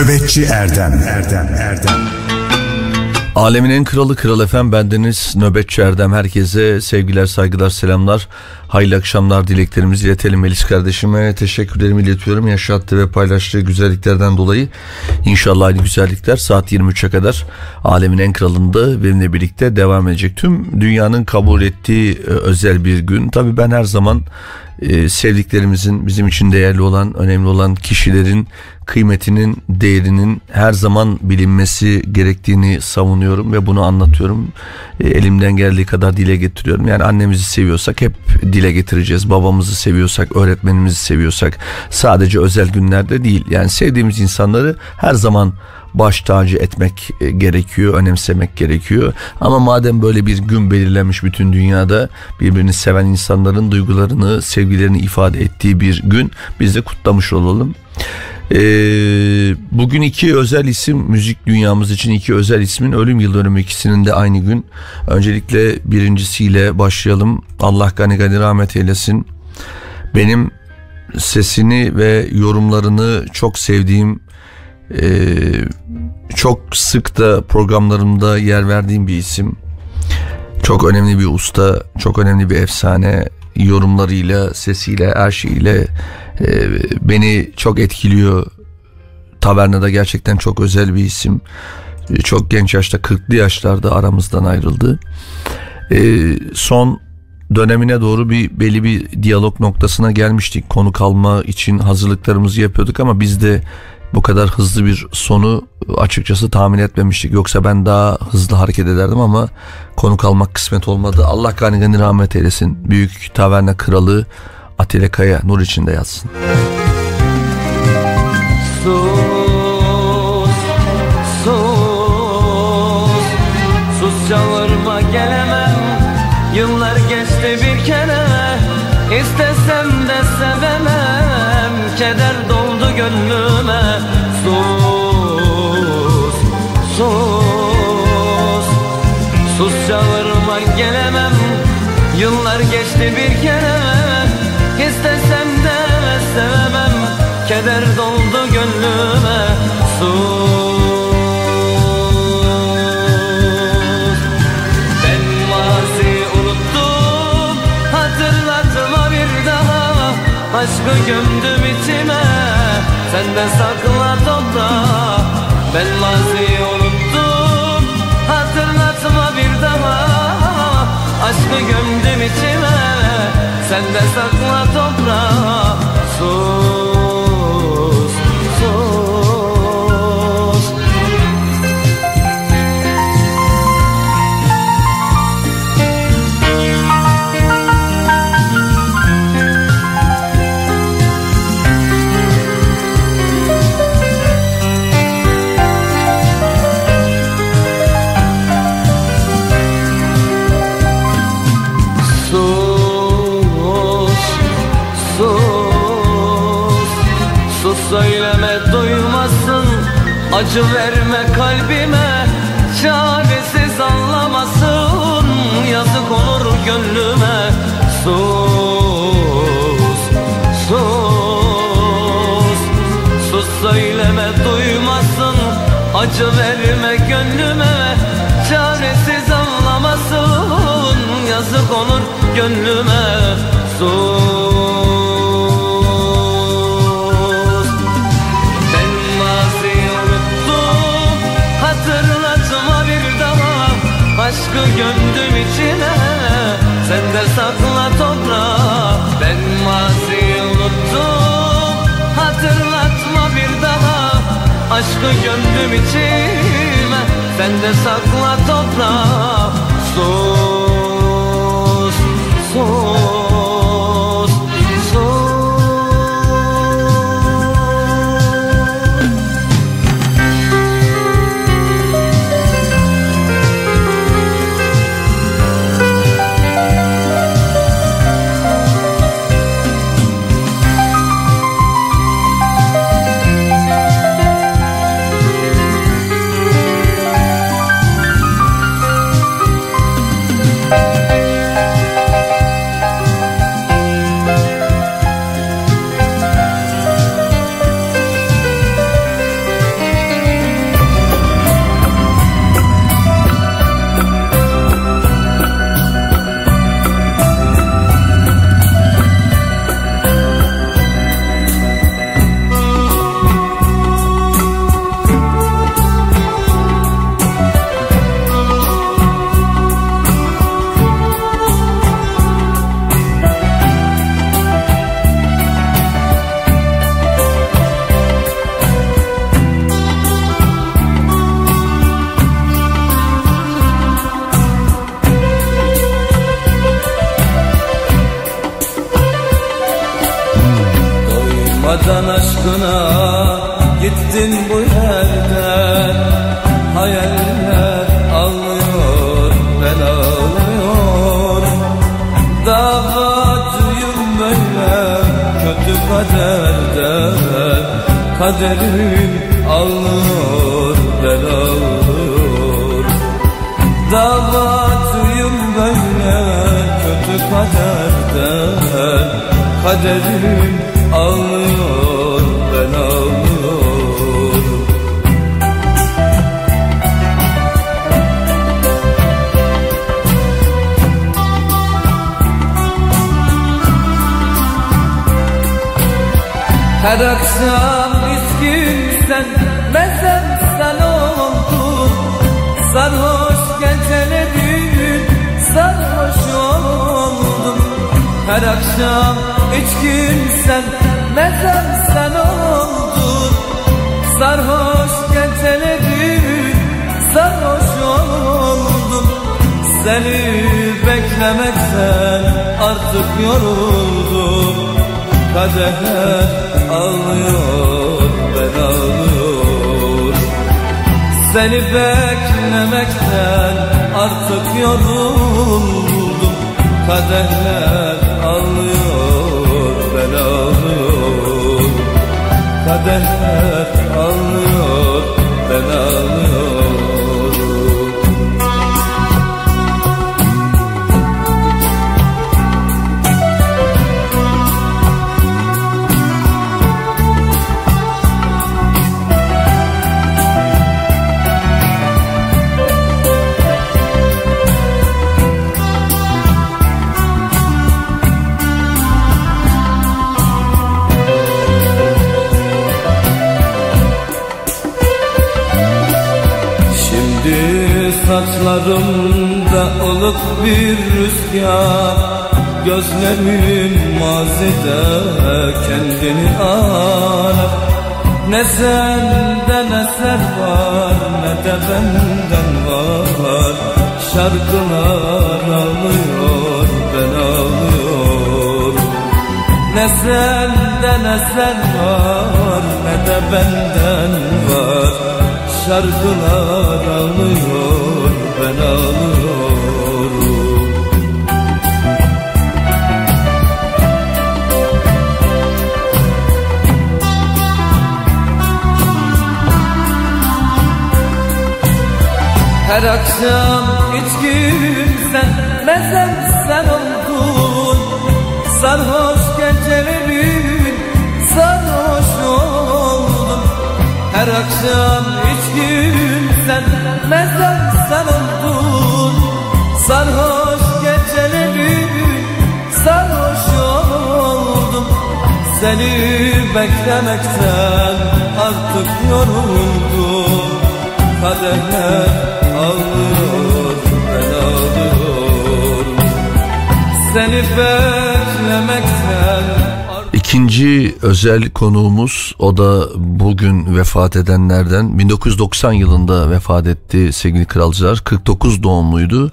Nöbetçi Erdem. Erdem Erdem. Alemin en kralı kral efem bendeniz Nöbetçi Erdem. Herkese sevgiler saygılar selamlar hayırlı akşamlar dileklerimizi iletelim Melis kardeşime. Teşekkürlerimi iletiyorum. Yaşattığı ve paylaştığı güzelliklerden dolayı. İnşallah aynı güzellikler saat 23'e kadar alemin en kralında benimle birlikte devam edecek. Tüm dünyanın kabul ettiği e, özel bir gün. Tabi ben her zaman e, sevdiklerimizin bizim için değerli olan önemli olan kişilerin kıymetinin değerinin her zaman bilinmesi gerektiğini savunuyorum ve bunu anlatıyorum. E, elimden geldiği kadar dile getiriyorum. Yani annemizi seviyorsak hep dile getireceğiz. Babamızı seviyorsak, öğretmenimizi seviyorsak sadece özel günlerde değil. Yani sevdiğimiz insanları her zaman baş tacı etmek e, gerekiyor, önemsemek gerekiyor. Ama madem böyle bir gün belirlenmiş bütün dünyada birbirini seven insanların duygularını, sevgilerini ifade ettiği bir gün biz de kutlamış olalım. Ee, bugün iki özel isim müzik dünyamız için iki özel ismin ölüm yıl dönümü ikisinin de aynı gün. Öncelikle birincisiyle başlayalım. Allah gani gani rahmet eylesin. Benim sesini ve yorumlarını çok sevdiğim e, çok sık da programlarımda yer verdiğim bir isim. Çok önemli bir usta, çok önemli bir efsane yorumlarıyla, sesiyle, her şeyiyle e, beni çok etkiliyor. Tavernada gerçekten çok özel bir isim. E, çok genç yaşta 40'lı yaşlarda aramızdan ayrıldı. E, son dönemine doğru bir belli bir diyalog noktasına gelmiştik. Konu kalma için hazırlıklarımızı yapıyorduk ama biz de bu kadar hızlı bir sonu açıkçası tahmin etmemiştik. Yoksa ben daha hızlı hareket ederdim ama konu kalmak kısmet olmadı. Allah gani gani rahmet eylesin. Büyük taverna kralı Atilla Kaya nur içinde yatsın. Sus, sus, sus çağırma gelemem Yıllar geçti bir kere İstesem de sevemem Keder geçti bir kere. İstesem de sevemem. Keder doldu gönlüme. Sus. Ben mazi unuttum. Hatırlatma bir daha. Aşkı gömdüm içime. Sen de Sen de sakla söyleme duymasın Acı verme kalbime, çaresiz anlamasın Yazık olur gönlüme. Sus, sus, sus söyleme duymasın Acı verme gönlüme, çaresiz anlamasın Yazık olur gönlüme. Sus Aşkı gömdüm içine. Sen de sakla toprağa Ben mazi unuttum. Hatırlatma bir daha Aşkı gömdüm içime. Sen de sakla toprağa Sus, Kaderim Her akşam içkin sen mezem sen oldun. Sarhoş gecelerin sarhoş oldum Seni beklemekten artık yoruldum. Kaderler ağlıyor ben ağlıyorum. Seni beklemekten artık yoruldum. Kaderler Kaderler ılık bir rüzgar Gözlerim mazide kendini arar. Ne senden eser var ne de benden var. Şarkılar ağlıyor ben ağlıyorum ne senden eser var ne de benden var. Şarkılar ağlıyor ben ağlıyorum Her akşam içkim sen mezem sen oldun. Sarhoş gecelerin sarhoş oldum Her akşam içkim sen mezem sen oldun. Sarhoş gecelerin sarhoş oldum. Seni beklemekten artık yoruldum. Kaderler ağlıyor ben ağlıyorum Seni beklemekten İkinci özel konuğumuz o da bugün vefat edenlerden 1990 yılında vefat etti sevgili kralcılar. 49 doğumluydu.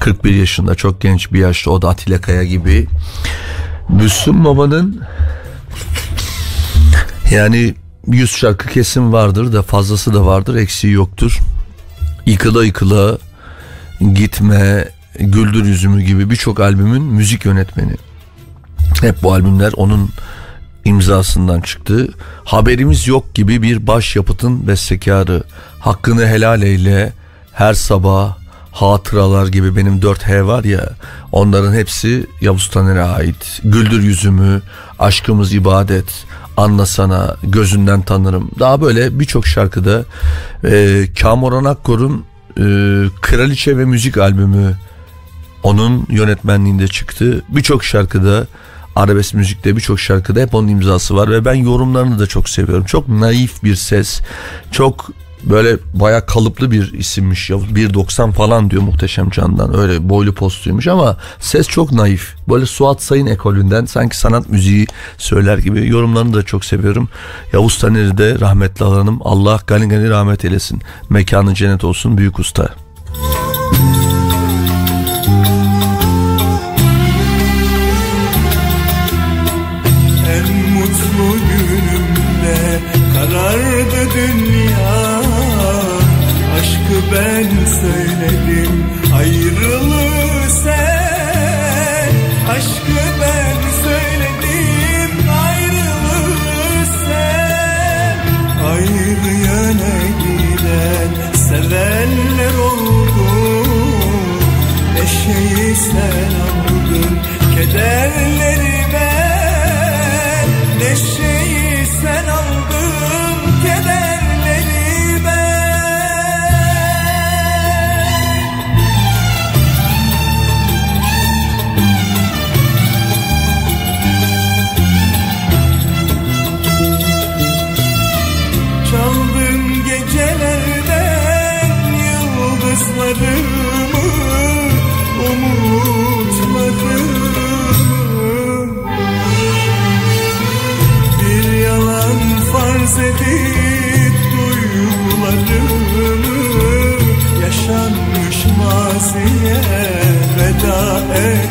41 yaşında çok genç bir yaşta o da Atilla Kaya gibi. Müslüm Baba'nın yani 100 şarkı kesin vardır da fazlası da vardır eksiği yoktur yıkıla yıkıla gitme güldür yüzümü gibi birçok albümün müzik yönetmeni hep bu albümler onun imzasından çıktı. Haberimiz yok gibi bir başyapıtın bestekarı. Hakkını helal eyle her sabah hatıralar gibi benim 4H var ya onların hepsi Yavuz Taner'e ait. Güldür yüzümü, aşkımız ibadet, anlasana, gözünden tanırım. Daha böyle birçok şarkıda e, Kamuran Akkor'un e, Kraliçe ve Müzik albümü onun yönetmenliğinde çıktı. Birçok şarkıda arabesk müzikte birçok şarkıda hep onun imzası var ve ben yorumlarını da çok seviyorum. Çok naif bir ses. Çok böyle baya kalıplı bir isimmiş. ya 1.90 falan diyor Muhteşem Can'dan. Öyle boylu postuymuş ama ses çok naif. Böyle Suat Sayın ekolünden sanki sanat müziği söyler gibi. Yorumlarını da çok seviyorum. Yavuz Taner'i de rahmetli alanım. Allah gani gani rahmet eylesin. Mekanı cennet olsun büyük usta. En ben söyledim ayrılığı sen Aşkı ben söyledim ayrılığı sen Ayrı yöne giden sevenler oldu. Neşeyi sen aldın kederleri maziye veda ettin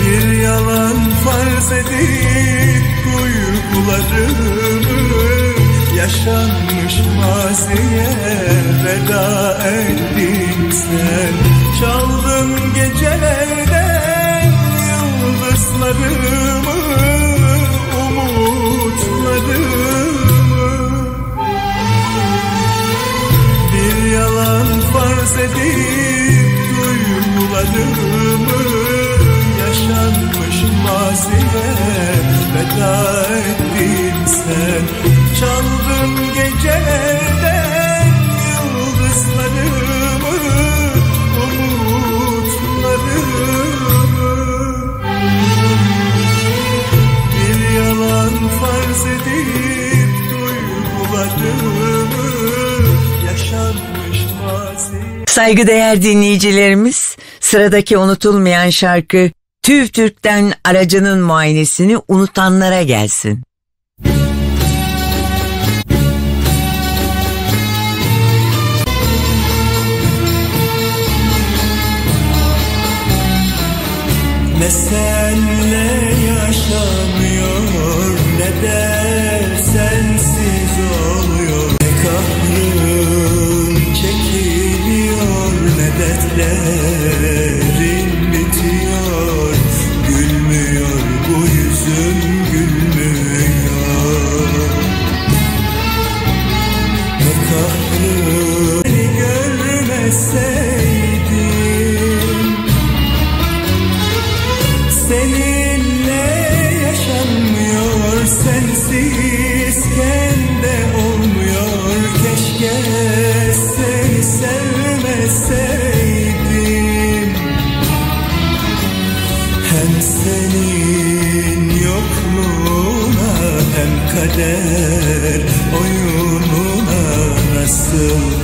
Bir yalan farz edip Yaşanmış maziye veda ettin sen. Çaldın gecelerden yıldızlarımı Umutlarımı edip duygularımı. Yaşanmış maziye veda ettin sen. Çaldın gecelerden yıldızlarımı Saygıdeğer dinleyicilerimiz, sıradaki unutulmayan şarkı TÜV TÜRK'ten aracının muayenesini unutanlara gelsin. Ne senle yaş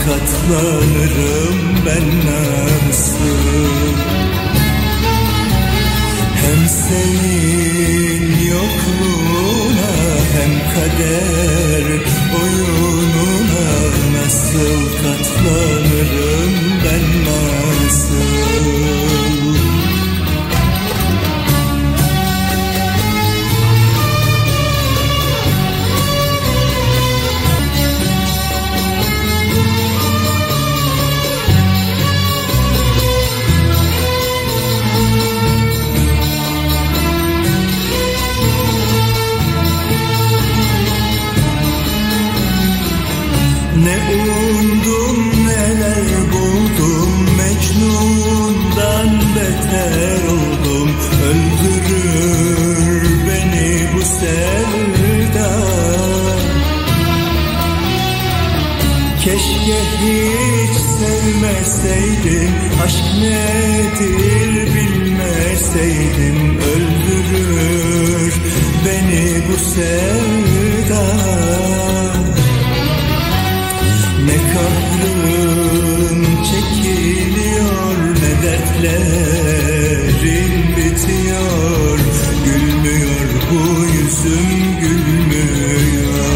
katlanırım ben nasıl Hem senin yokluğuna hem kader oyununa nasıl katlanırım? Bulundum neler buldum. Mecnun'dan beter oldum. Öldürür beni bu sevda. Keşke hiç sevmeseydim Aşk nedir bilmeseydim. Öldürür beni bu sevda. Ne kahrım çekiliyor ne dertlerim bitiyor. Gülmüyor bu yüzüm gülmüyor.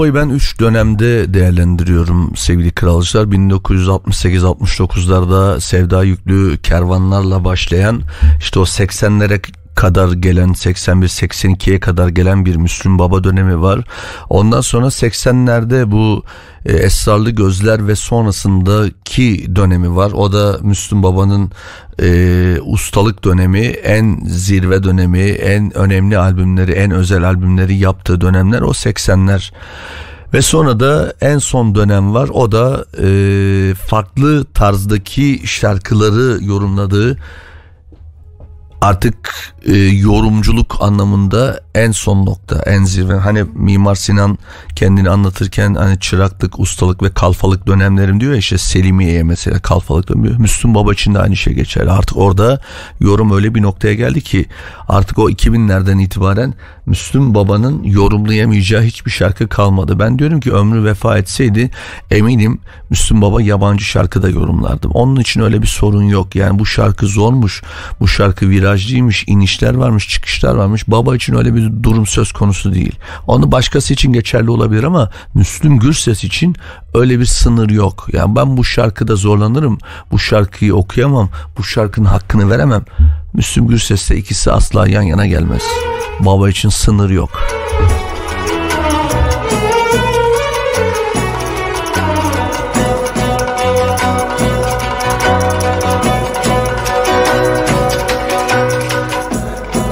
Baba'yı ben 3 dönemde değerlendiriyorum sevgili kralcılar. 1968-69'larda sevda yüklü kervanlarla başlayan işte o 80'lere kadar gelen 81-82'ye kadar gelen bir Müslüm Baba dönemi var. Ondan sonra 80'lerde bu e, esrarlı gözler ve sonrasındaki dönemi var. O da Müslüm Baba'nın e, ustalık dönemi, en zirve dönemi, en önemli albümleri, en özel albümleri yaptığı dönemler o 80'ler. Ve sonra da en son dönem var. O da e, farklı tarzdaki şarkıları yorumladığı artık e, yorumculuk anlamında en son nokta, en zirve. Hani Mimar Sinan kendini anlatırken hani çıraklık, ustalık ve kalfalık dönemlerim diyor ya işte Selimiye'ye mesela kalfalık dönüyor. Müslüm Baba için de aynı şey geçer. Artık orada yorum öyle bir noktaya geldi ki artık o 2000'lerden itibaren Müslüm Baba'nın yorumlayamayacağı hiçbir şarkı kalmadı. Ben diyorum ki ömrü vefa etseydi eminim Müslüm Baba yabancı şarkı da yorumlardı. Onun için öyle bir sorun yok. Yani bu şarkı zormuş, bu şarkı virajlıymış, inişler varmış, çıkışlar varmış. Baba için öyle bir durum söz konusu değil. Onu başkası için geçerli olabilir ama Müslüm Gürses için öyle bir sınır yok. Yani ben bu şarkıda zorlanırım, bu şarkıyı okuyamam, bu şarkının hakkını veremem. Müslüm Gürses'le ikisi asla yan yana gelmez. Baba için sınır yok.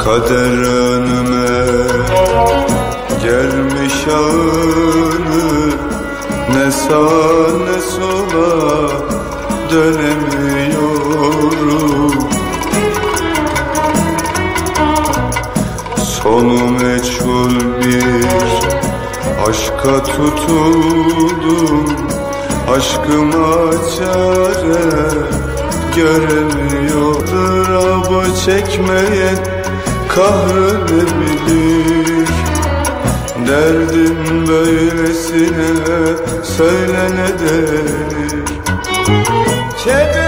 Kader önüme gelmiş ağını Ne sağa ne sola dönemiyorum. Sonu meçhul bir aşka tutuldum Aşkıma çare göremiyor Dırabı çekmeyen kahrını bilir Derdim böylesine söyle ne denir Kederli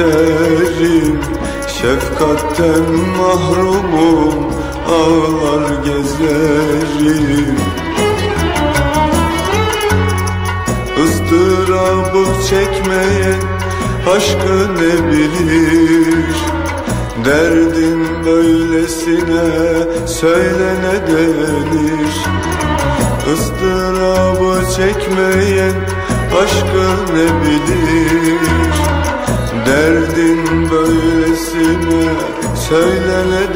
isterim Şefkatten mahrumum ağlar gezerim Izdırabı çekmeye aşkı ne bilir? Derdin böylesine söylene denir? Izdırabı çekmeyen aşkı ne bilir? söylenecek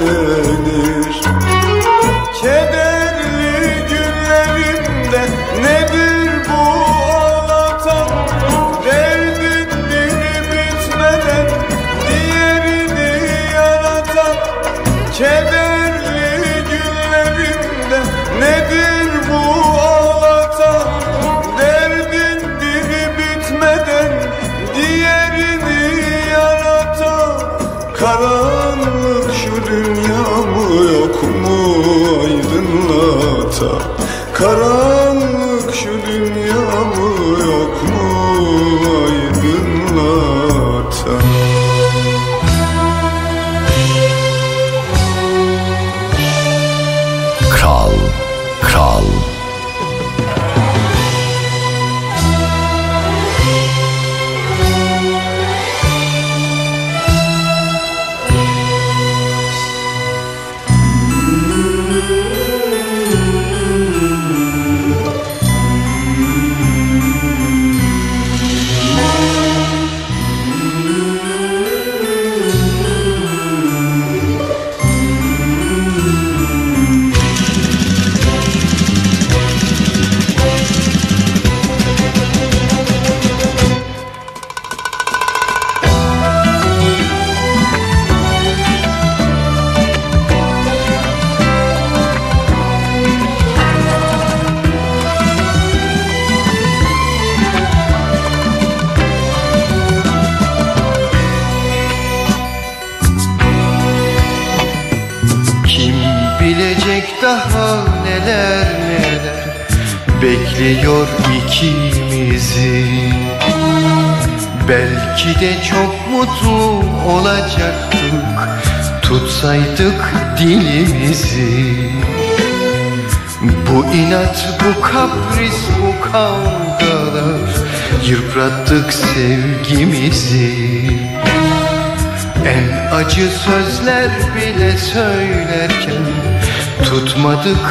açtık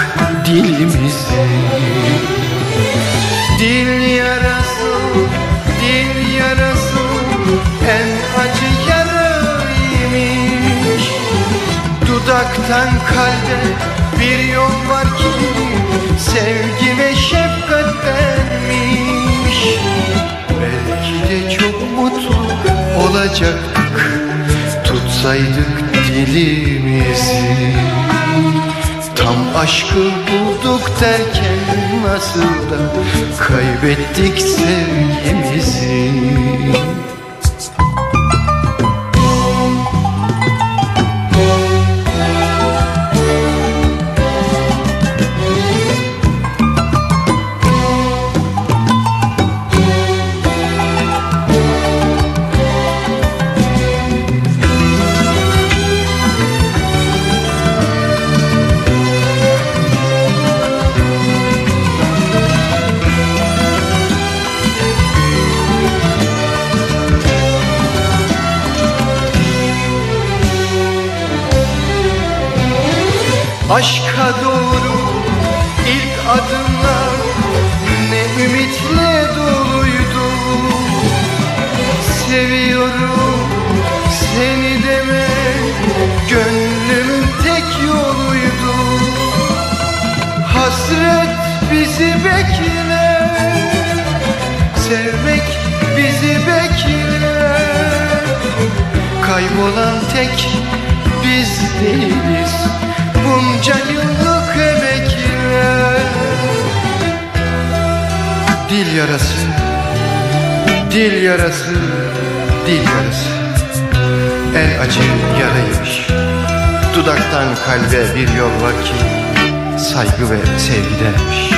dilimizi. Dil yarası, dil yarası en acı yaraymış Dudaktan kalbe bir yol var ki sevgi ve şefkat şefkattenmiş Belki de çok mutlu olacaktık tutsaydık dilimizi. Aşkı bulduk derken nasıl da kaybettik sevgimizi. yarası Dil yarası Dil yarası. En acı yaraymış. Dudaktan kalbe bir yol var ki Saygı ve sevgidenmiş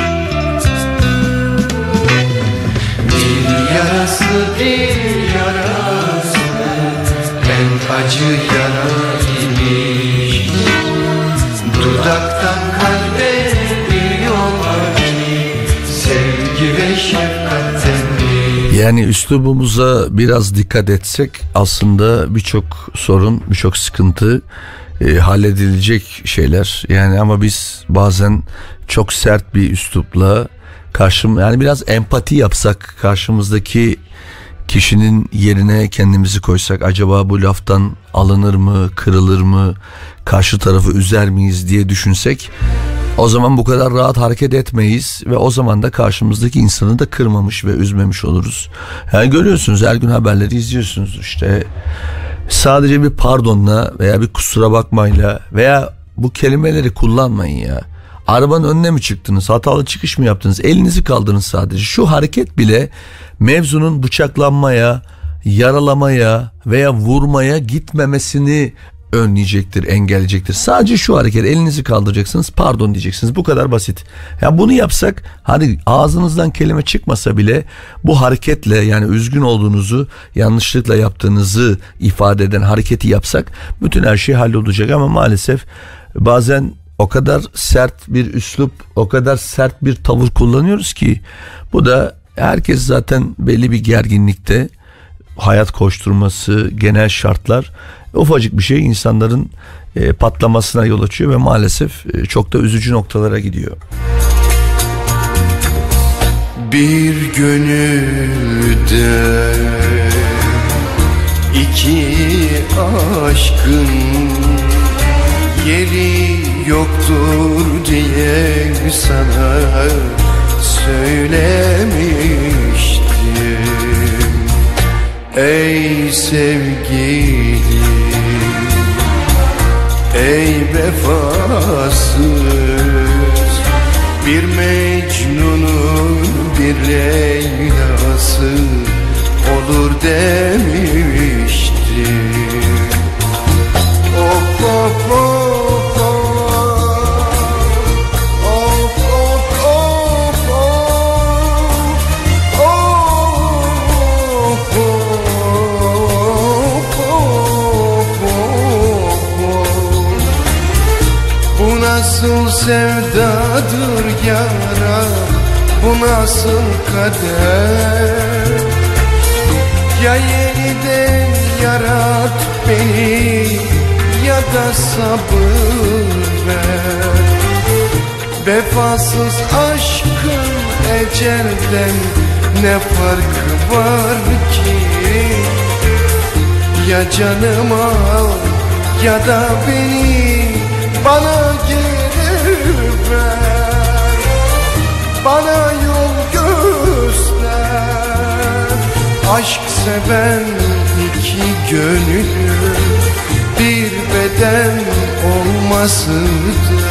Dil yarası Dil yarası En acı yara Dudaktan kalbe Yani üslubumuza biraz dikkat etsek aslında birçok sorun, birçok sıkıntı e, halledilecek şeyler. Yani ama biz bazen çok sert bir üslupla karşım yani biraz empati yapsak karşımızdaki kişinin yerine kendimizi koysak acaba bu laftan alınır mı, kırılır mı, karşı tarafı üzer miyiz diye düşünsek o zaman bu kadar rahat hareket etmeyiz ve o zaman da karşımızdaki insanı da kırmamış ve üzmemiş oluruz. Yani görüyorsunuz her gün haberleri izliyorsunuz işte sadece bir pardonla veya bir kusura bakmayla veya bu kelimeleri kullanmayın ya. Arabanın önüne mi çıktınız? Hatalı çıkış mı yaptınız? Elinizi kaldırın sadece. Şu hareket bile mevzunun bıçaklanmaya, yaralamaya veya vurmaya gitmemesini önleyecektir, engelleyecektir. Sadece şu hareket elinizi kaldıracaksınız, pardon diyeceksiniz. Bu kadar basit. Ya bunu yapsak hani ağzınızdan kelime çıkmasa bile bu hareketle yani üzgün olduğunuzu, yanlışlıkla yaptığınızı ifade eden hareketi yapsak bütün her şey hallolacak ama maalesef bazen o kadar sert bir üslup, o kadar sert bir tavır kullanıyoruz ki bu da herkes zaten belli bir gerginlikte hayat koşturması, genel şartlar ufacık bir şey insanların e, patlamasına yol açıyor ve maalesef e, çok da üzücü noktalara gidiyor. Bir gönülde iki aşkın yeri yoktur diye sana söylemiştim Ey sevgilim Ey vefasız Bir Mecnun'un bir Leyla'sı Olur demiştim. Of of of nasıl sevdadır yara Bu nasıl kader? Ya yeniden yarat beni Ya da sabır ver. Vefasız aşkın ecelden ne farkı var ki? Ya canımı al ya da beni bana Bana yol göster. Aşk seven iki gönül bir beden olmasıdır.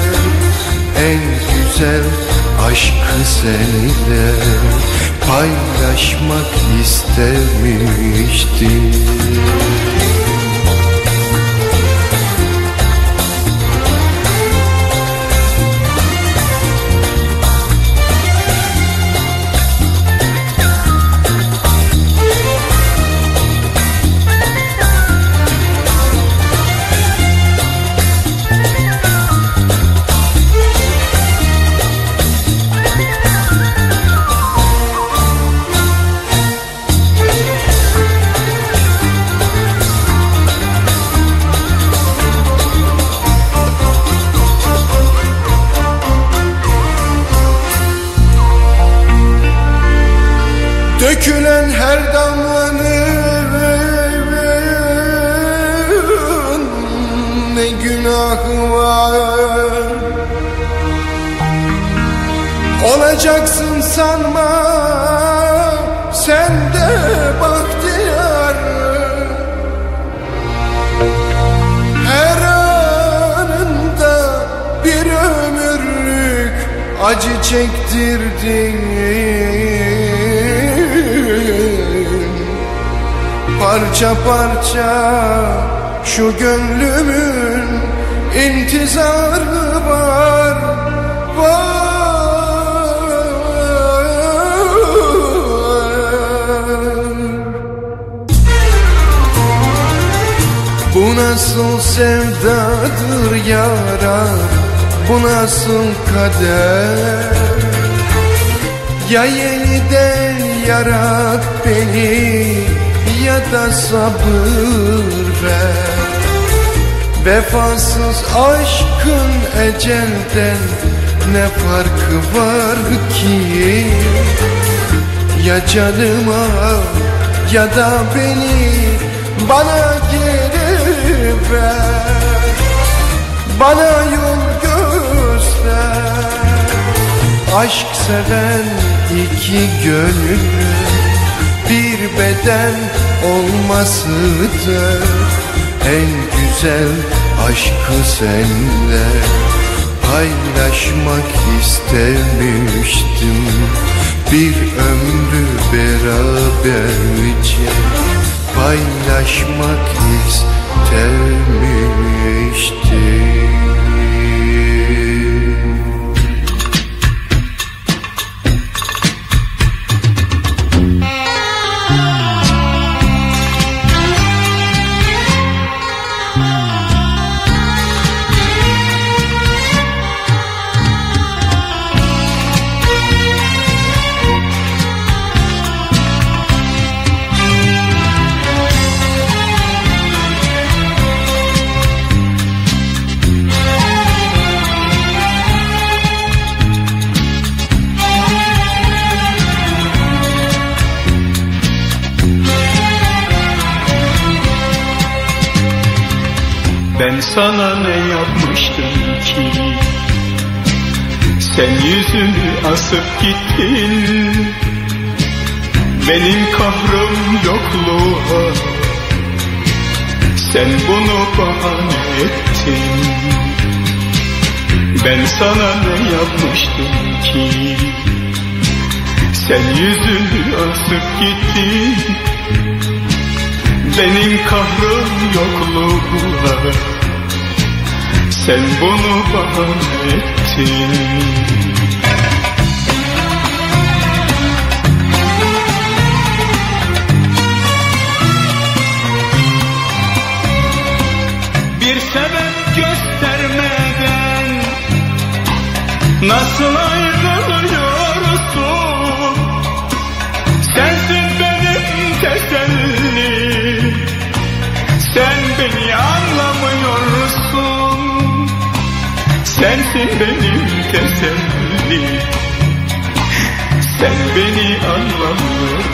En güzel aşkı seninle paylaşmak istemiştim acı çektirdin. Parça parça şu gönlümün intizarı var var. Bu nasıl sevdadır yarar Bu nasıl kader? Ya yeniden yarat beni Ya da sabır ver. Vefasız aşkın ecelden ne farkı var ki? Ya canıma ya da beni bana geri ver. Bana yol Aşk seven iki gönül bir beden olmasıdır. En güzel aşkı senle paylaşmak istemiştim. Bir ömrü beraberce paylaşmak istemiştim sana ne yapmıştım ki? Sen yüzünü asıp gittin. Benim kahrım yokluğa. Sen bunu bahane ettin. Ben sana ne yapmıştım ki? Sen yüzünü asıp gittin. Benim kahrım yokluğuna Sen bunu bahane ettin Bir sebep göstermeden Nasıl ayrılıyorsun? Sensin benim tesellim Sensin benim tesellim. Sen beni anlamıyorsun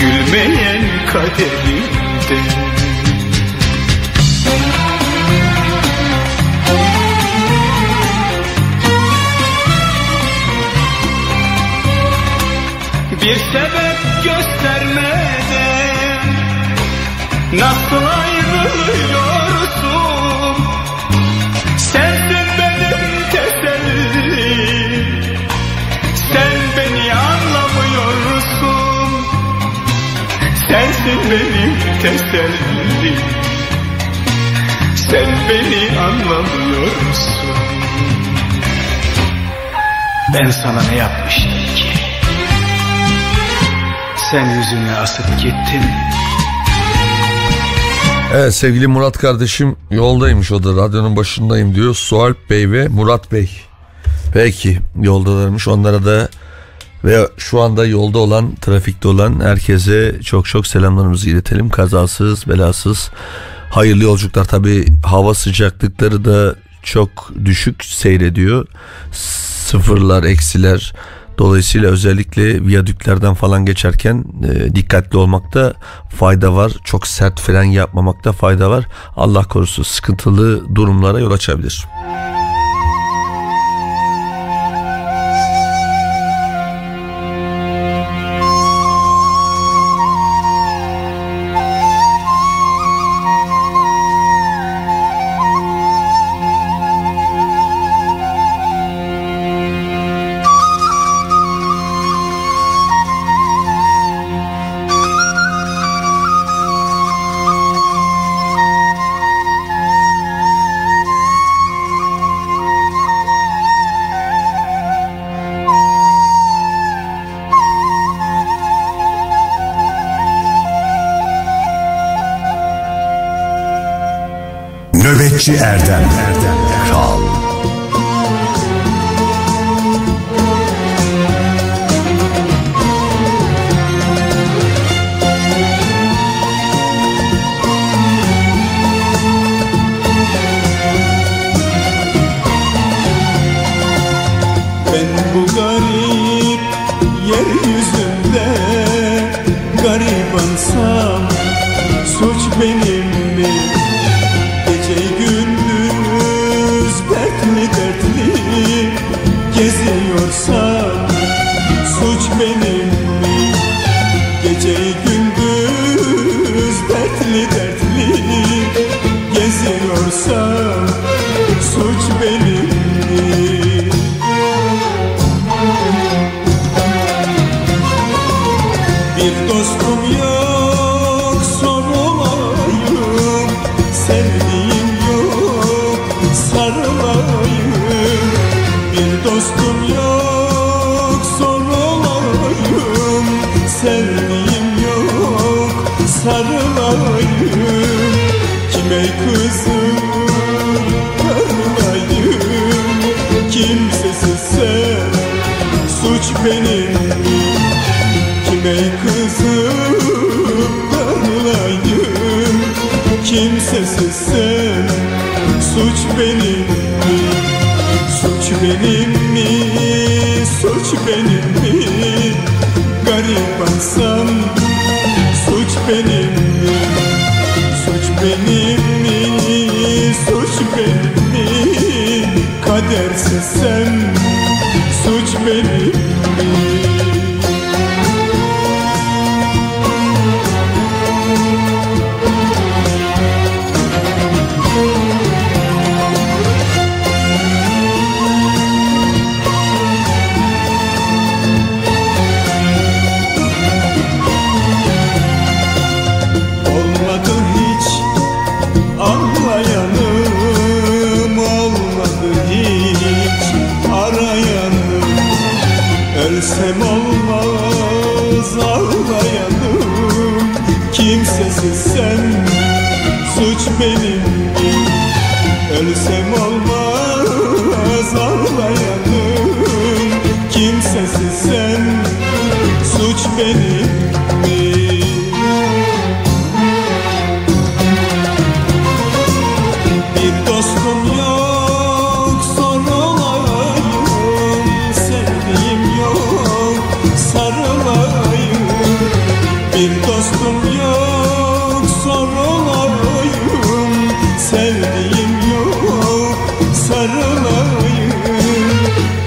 Gülmeyen kaderimden Bir sebep göstermeden Nasıl ayrılıyorsun benim tesellim. Sen beni anlamıyorsun. Ben sana ne yapmıştım ki? Sen yüzünü asıp gittin. Evet sevgili Murat kardeşim yoldaymış o da. Radyonun başındayım diyor. Sualp Bey ve Murat Bey. Peki yoldalarmış. Onlara da ve şu anda yolda olan trafikte olan herkese çok çok selamlarımızı iletelim. Kazasız belasız hayırlı yolculuklar tabi hava sıcaklıkları da çok düşük seyrediyor. Sıfırlar eksiler Dolayısıyla özellikle viyadüklerden falan geçerken e, dikkatli olmakta fayda var. Çok sert fren yapmamakta fayda var. Allah korusun sıkıntılı durumlara yol açabilir. Nöbetçi Erdem Kimsesiz sen Suç benim mi? Suç benim mi? Suç benim mi? Garibansam Suç benim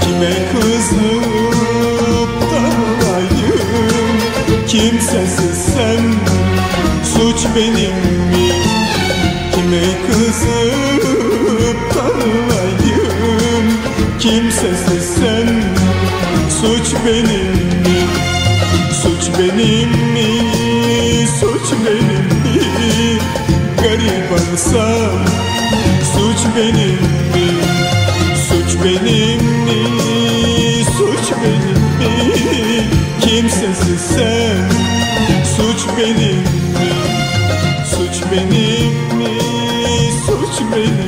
Kime kızıp darılayım Kimsesiz sen suç benim mi? Kime kızıp darılayım Kimsesiz sen Suç benim mi? Suç benim mi? Suç benim mi? Garibansam benim mi? Benim mi? Suç benim mi? Kimsesiz sen Suç benim mi? Suç benim mi? Suç benim mi?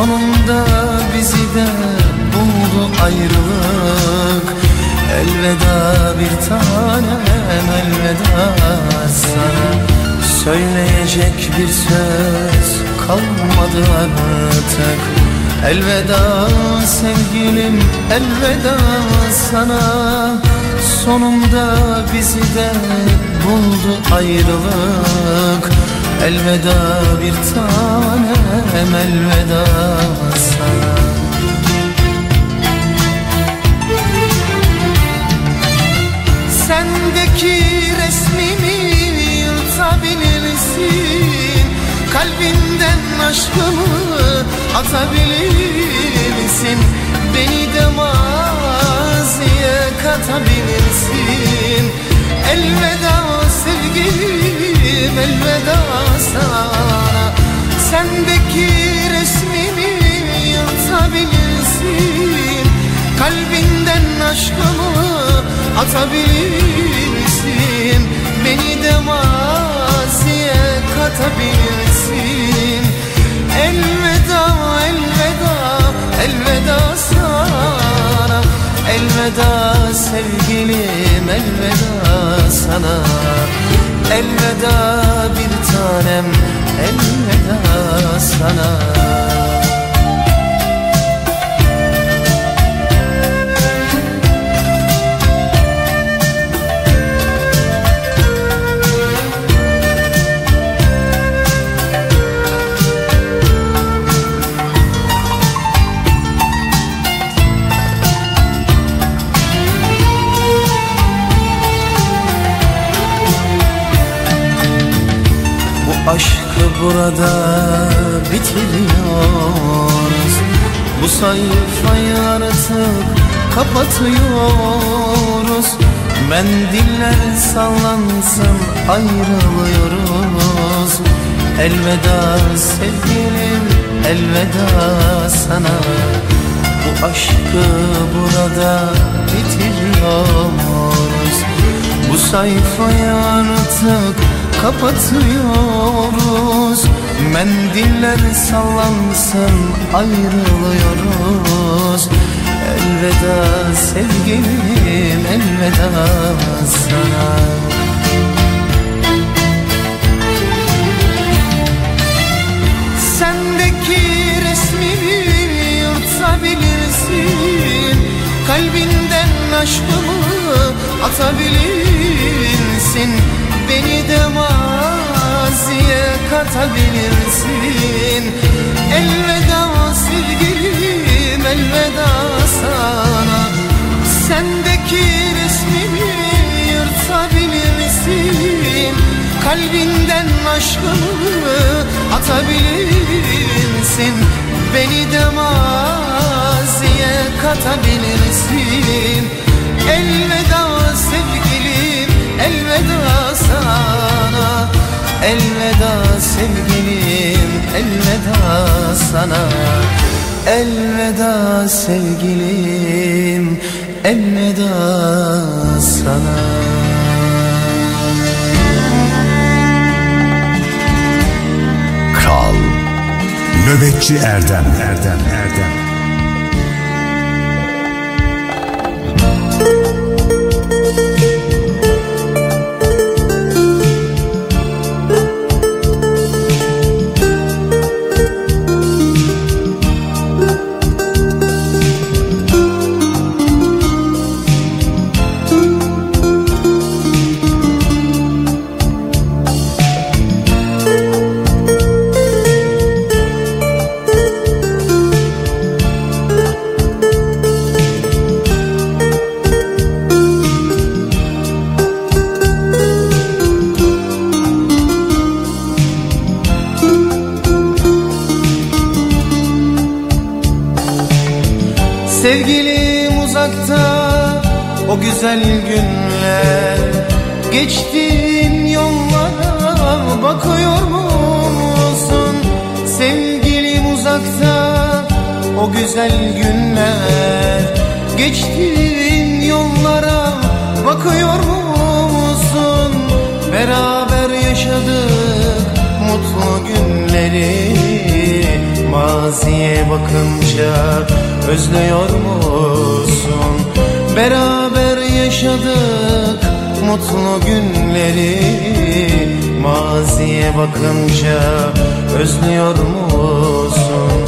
Sonunda bizi de buldu ayrılık. Elveda bir tanem elveda sana. Söyleyecek bir söz kalmadı artık. Elveda sevgilim elveda sana. Sonunda bizi de buldu ayrılık Elveda bir tanem elveda sana Sendeki resmimi yırtabilirsin. Kalbinden aşkımı atabilirsin. Beni de maziye katabilirsin. Elveda sevgilim elveda sana. Sendeki resmimi yırtabilirsin Kalbinden aşkımı atabilirsin. Beni de maziye katabilirsin. Elveda elveda elveda sana. Elveda sevgilim elveda sana Elveda bir tanem elveda sana burada bitiriyoruz. Bu sayfayı artık kapatıyoruz. Mendiller sallansın ayrılıyoruz. Elveda sevgilim elveda sana. Bu aşkı burada bitiriyoruz. Bu sayfayı artık kapatıyoruz. Mendiller sallansın ayrılıyoruz. Elveda sevgilim elveda sana. Sendeki resmimi yırtabilirsin. Kalbinden aşkımı atabilirsin Beni de maziye katabilirsin. Elveda sevgilim elveda sana. Sendeki resmimi yırtabilirsin Kalbinden aşkımı atabilirsin Beni de maziye katabilirsin. Elveda sevgilim elveda sana Elveda sevgilim elveda sana. Elveda sevgilim elveda sana. Kral Nöbetçi Erdem. Erdem Erdem Sevgilim uzakta o güzel günler Geçtiğin yollara bakıyor musun? Sevgilim uzakta o güzel günler Geçtiğin yollara bakıyor musun? Beraber yaşadık mutlu günleri Maziye bakınca özlüyor musun? Beraber yaşadık mutlu günleri Maziye bakınca özlüyor musun?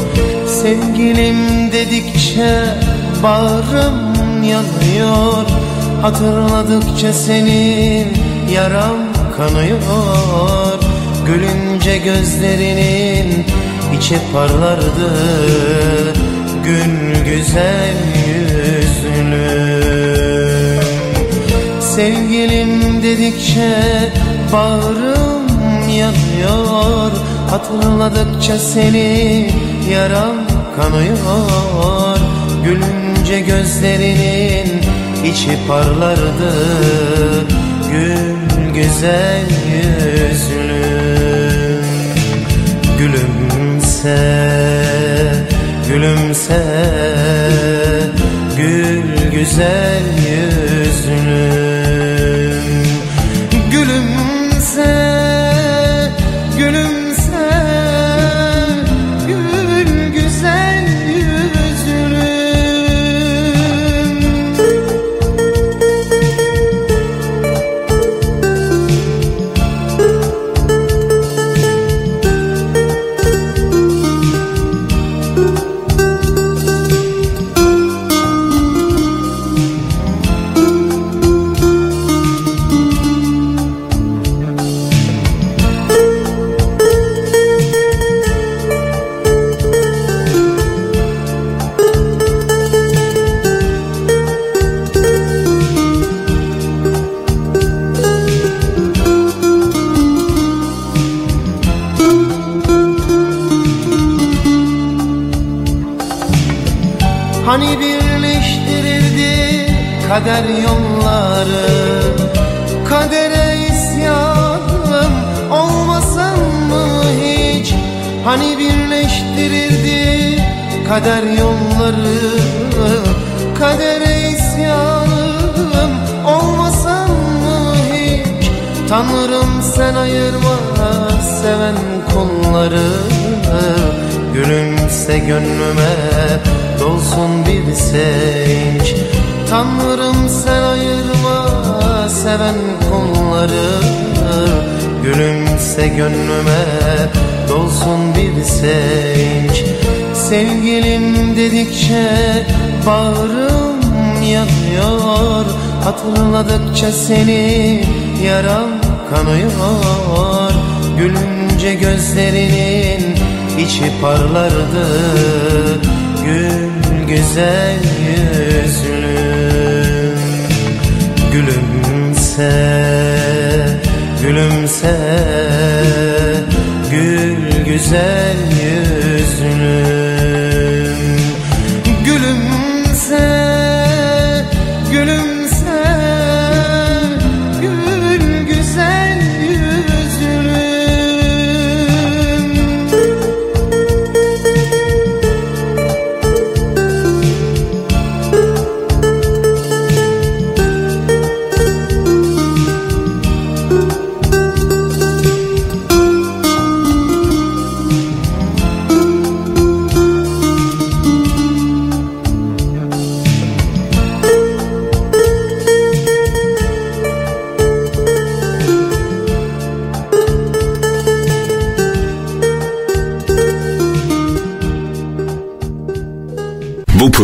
Sevgilim dedikçe bağrım yanıyor Hatırladıkça senin yaram kanıyor Gülünce gözlerinin içi parlardı Gül güzel yüzlü. Sevgilim dedikçe bağrım yanıyor Hatırladıkça seni yaram kanıyor. Gülünce gözlerinin içi parlardı Gül güzel yüzlüm Gülümse, gülümse Gül güzel yüzlüm Hatırladıkça seni yaram kanıyor. Gülünce gözlerinin içi parlardı. Gül güzel yüzlüm Gülümse, gülümse. Gül güzel yüzlüm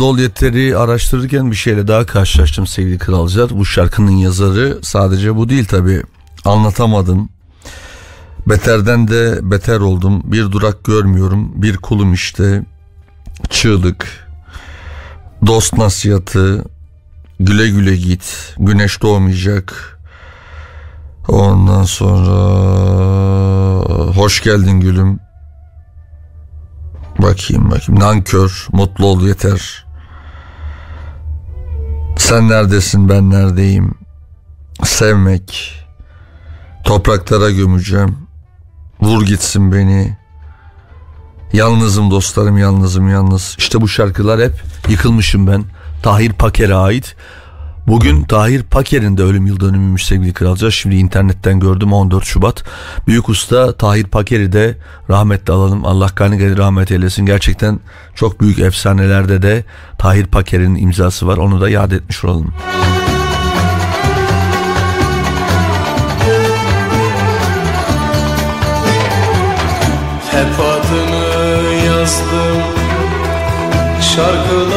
ol Evet Mutlu Ol Yeter'i araştırırken bir şeyle daha karşılaştım sevgili kralcılar. Bu şarkının yazarı sadece bu değil tabi. Anlatamadım. Beterden de beter oldum. Bir durak görmüyorum. Bir kulum işte. Çığlık. Dost nasihatı. Güle güle git. Güneş doğmayacak. Ondan sonra hoş geldin gülüm. Bakayım bakayım. Nankör, mutlu ol yeter. Sen neredesin ben neredeyim? Sevmek. Topraklara gömeceğim. Vur gitsin beni. Yalnızım dostlarım yalnızım yalnız. İşte bu şarkılar hep yıkılmışım ben. Tahir Paker'e ait. Bugün Tahir Paker'in de ölüm yıl dönümüymüş sevgili kralcağız. Şimdi internetten gördüm 14 Şubat. Büyük usta Tahir Paker'i de rahmetle alalım. Allah gani gani rahmet eylesin. Gerçekten çok büyük efsanelerde de Tahir Paker'in imzası var. Onu da yad etmiş olalım. Hep adını yazdım şarkılarıma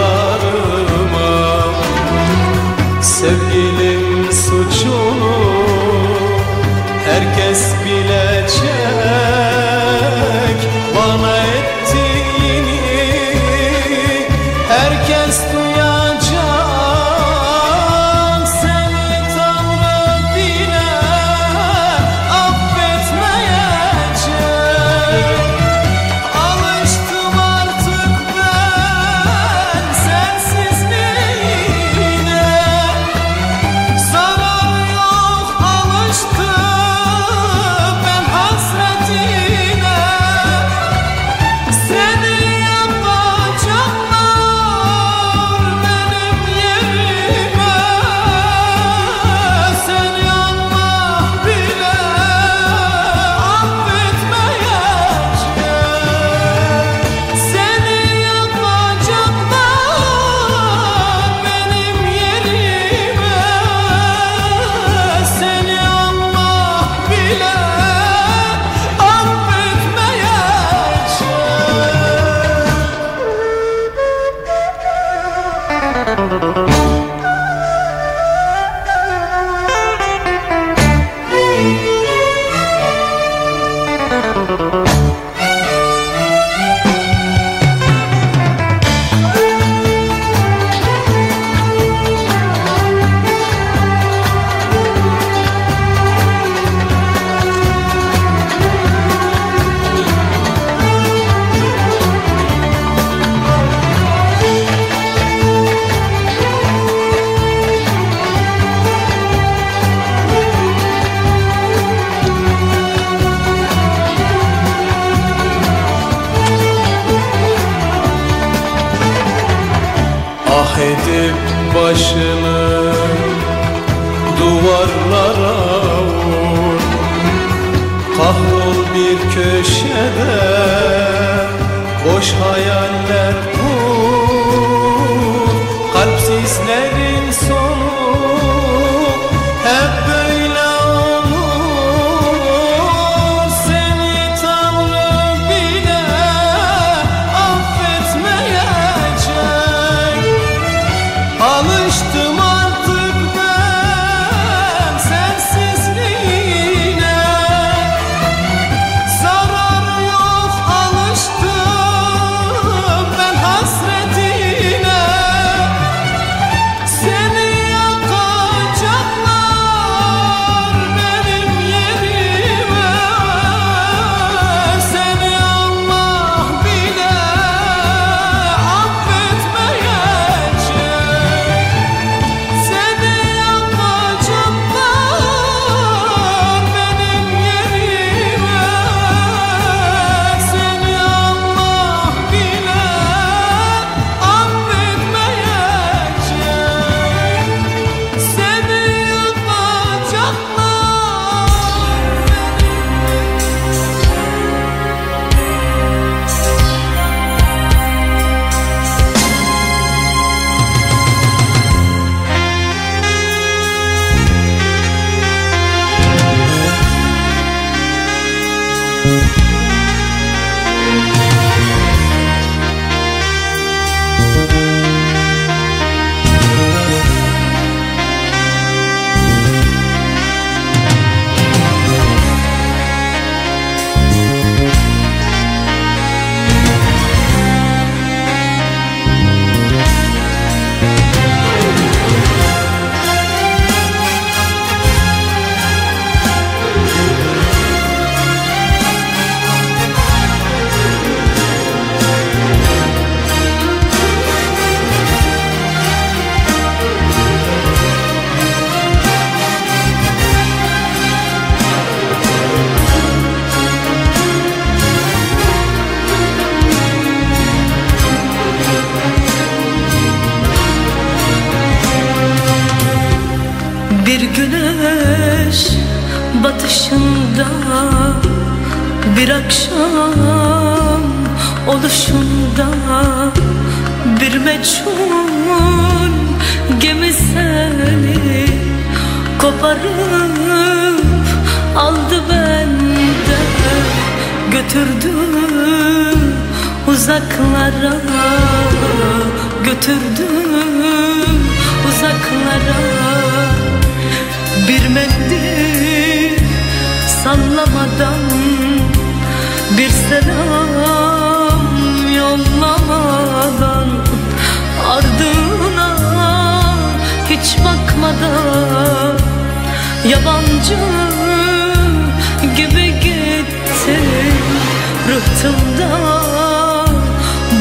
Rıhtımda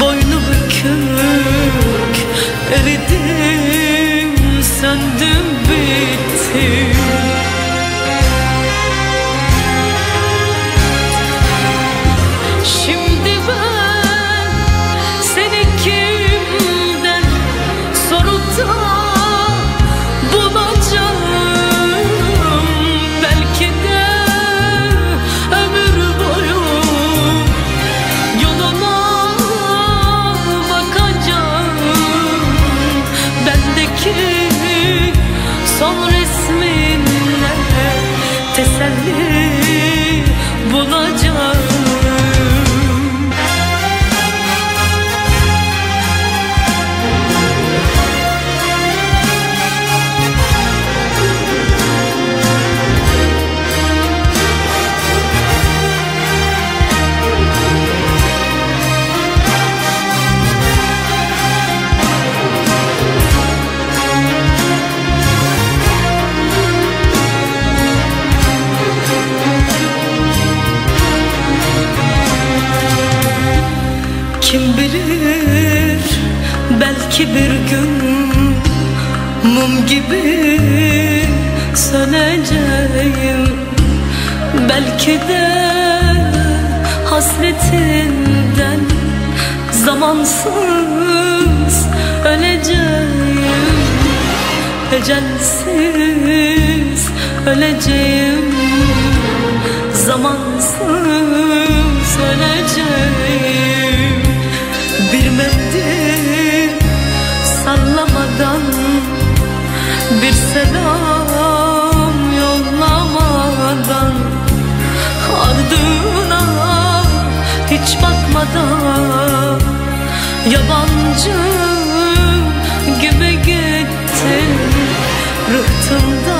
boynu bükük eridim Söndüm bittim. Belki bir gün mum gibi söneceğim. Belki de hasretinden zamansız öleceğim. Ecelsiz öleceğim. Zamansız öleceğim. Bir selam yollamadan Ardına hiç bakmadan Yabancı gibi gittin. Rıhtımda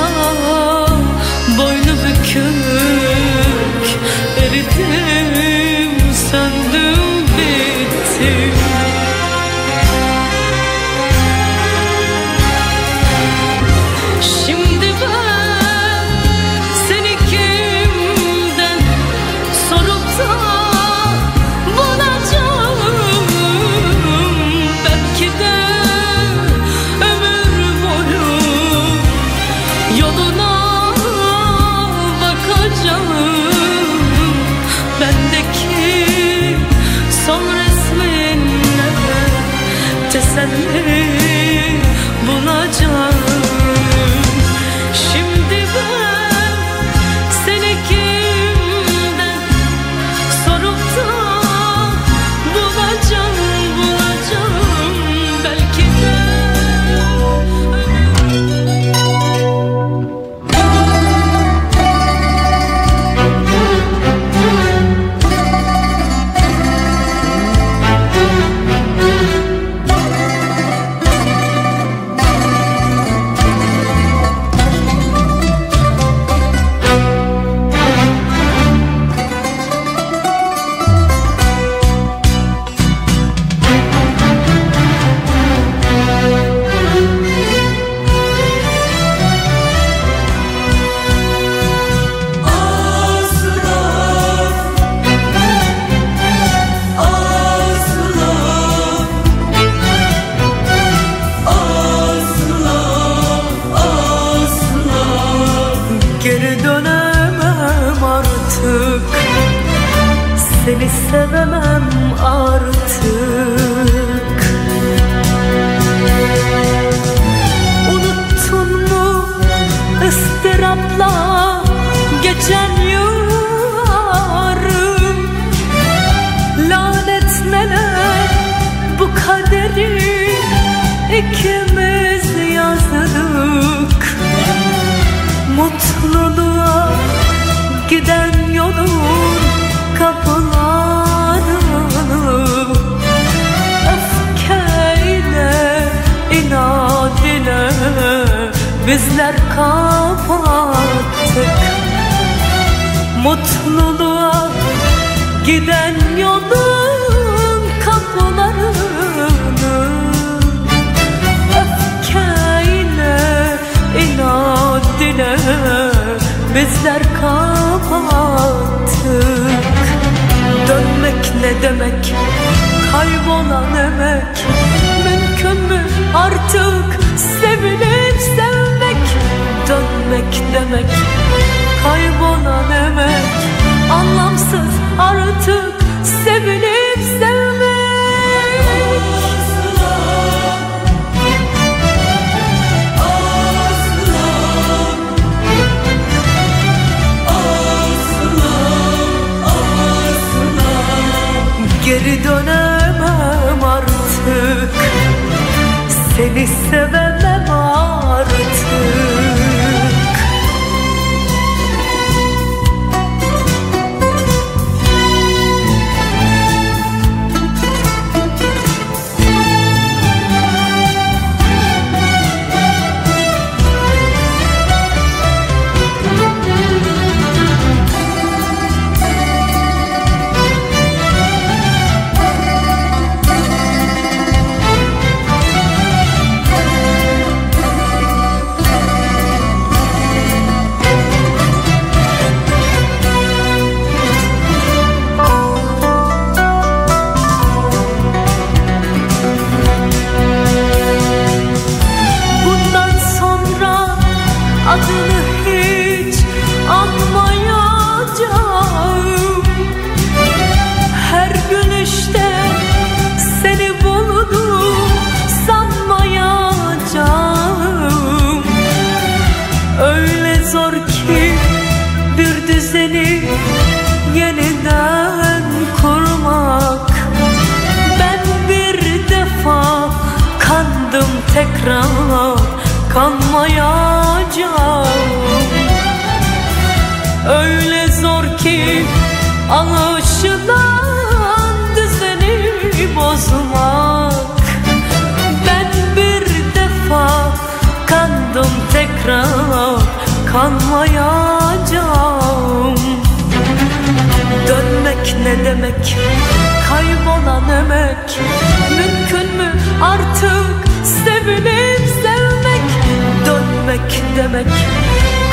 demek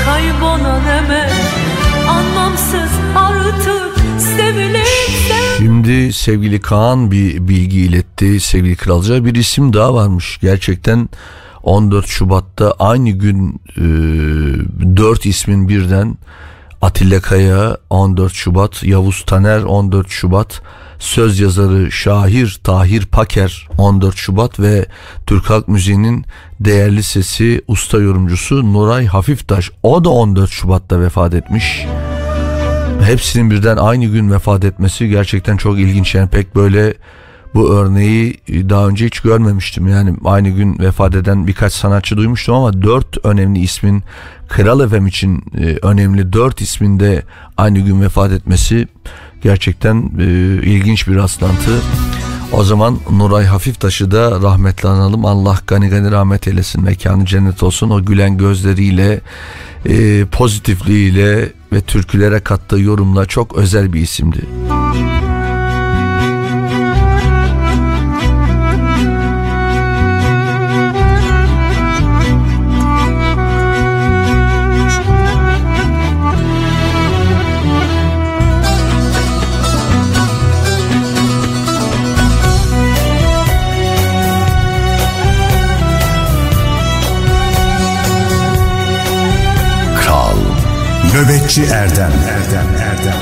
kaybolan emek Anlamsız artık Şimdi sevgili Kaan bir bilgi iletti sevgili kralca bir isim daha varmış. Gerçekten 14 Şubat'ta aynı gün e, 4 ismin birden Atilla Kaya 14 Şubat, Yavuz Taner 14 Şubat, söz yazarı Şahir Tahir Paker 14 Şubat. Ve Türk Halk Müziği'nin değerli sesi usta yorumcusu Nuray Hafiftaş. O da 14 Şubat'ta vefat etmiş. Hepsinin birden aynı gün vefat etmesi gerçekten çok ilginç. Yani pek böyle bu örneği daha önce hiç görmemiştim. Yani aynı gün vefat eden birkaç sanatçı duymuştum ama dört önemli ismin Kral FM için e, önemli dört ismin de aynı gün vefat etmesi gerçekten e, ilginç bir rastlantı. O zaman Nuray Hafiftaş'ı da rahmetle analım. Allah gani gani rahmet eylesin. Mekanı cennet olsun. O gülen gözleriyle, e, pozitifliğiyle ve türkülere kattığı yorumla çok özel bir isimdi. Kral Nöbetçi Erdem. Erdem Erdem.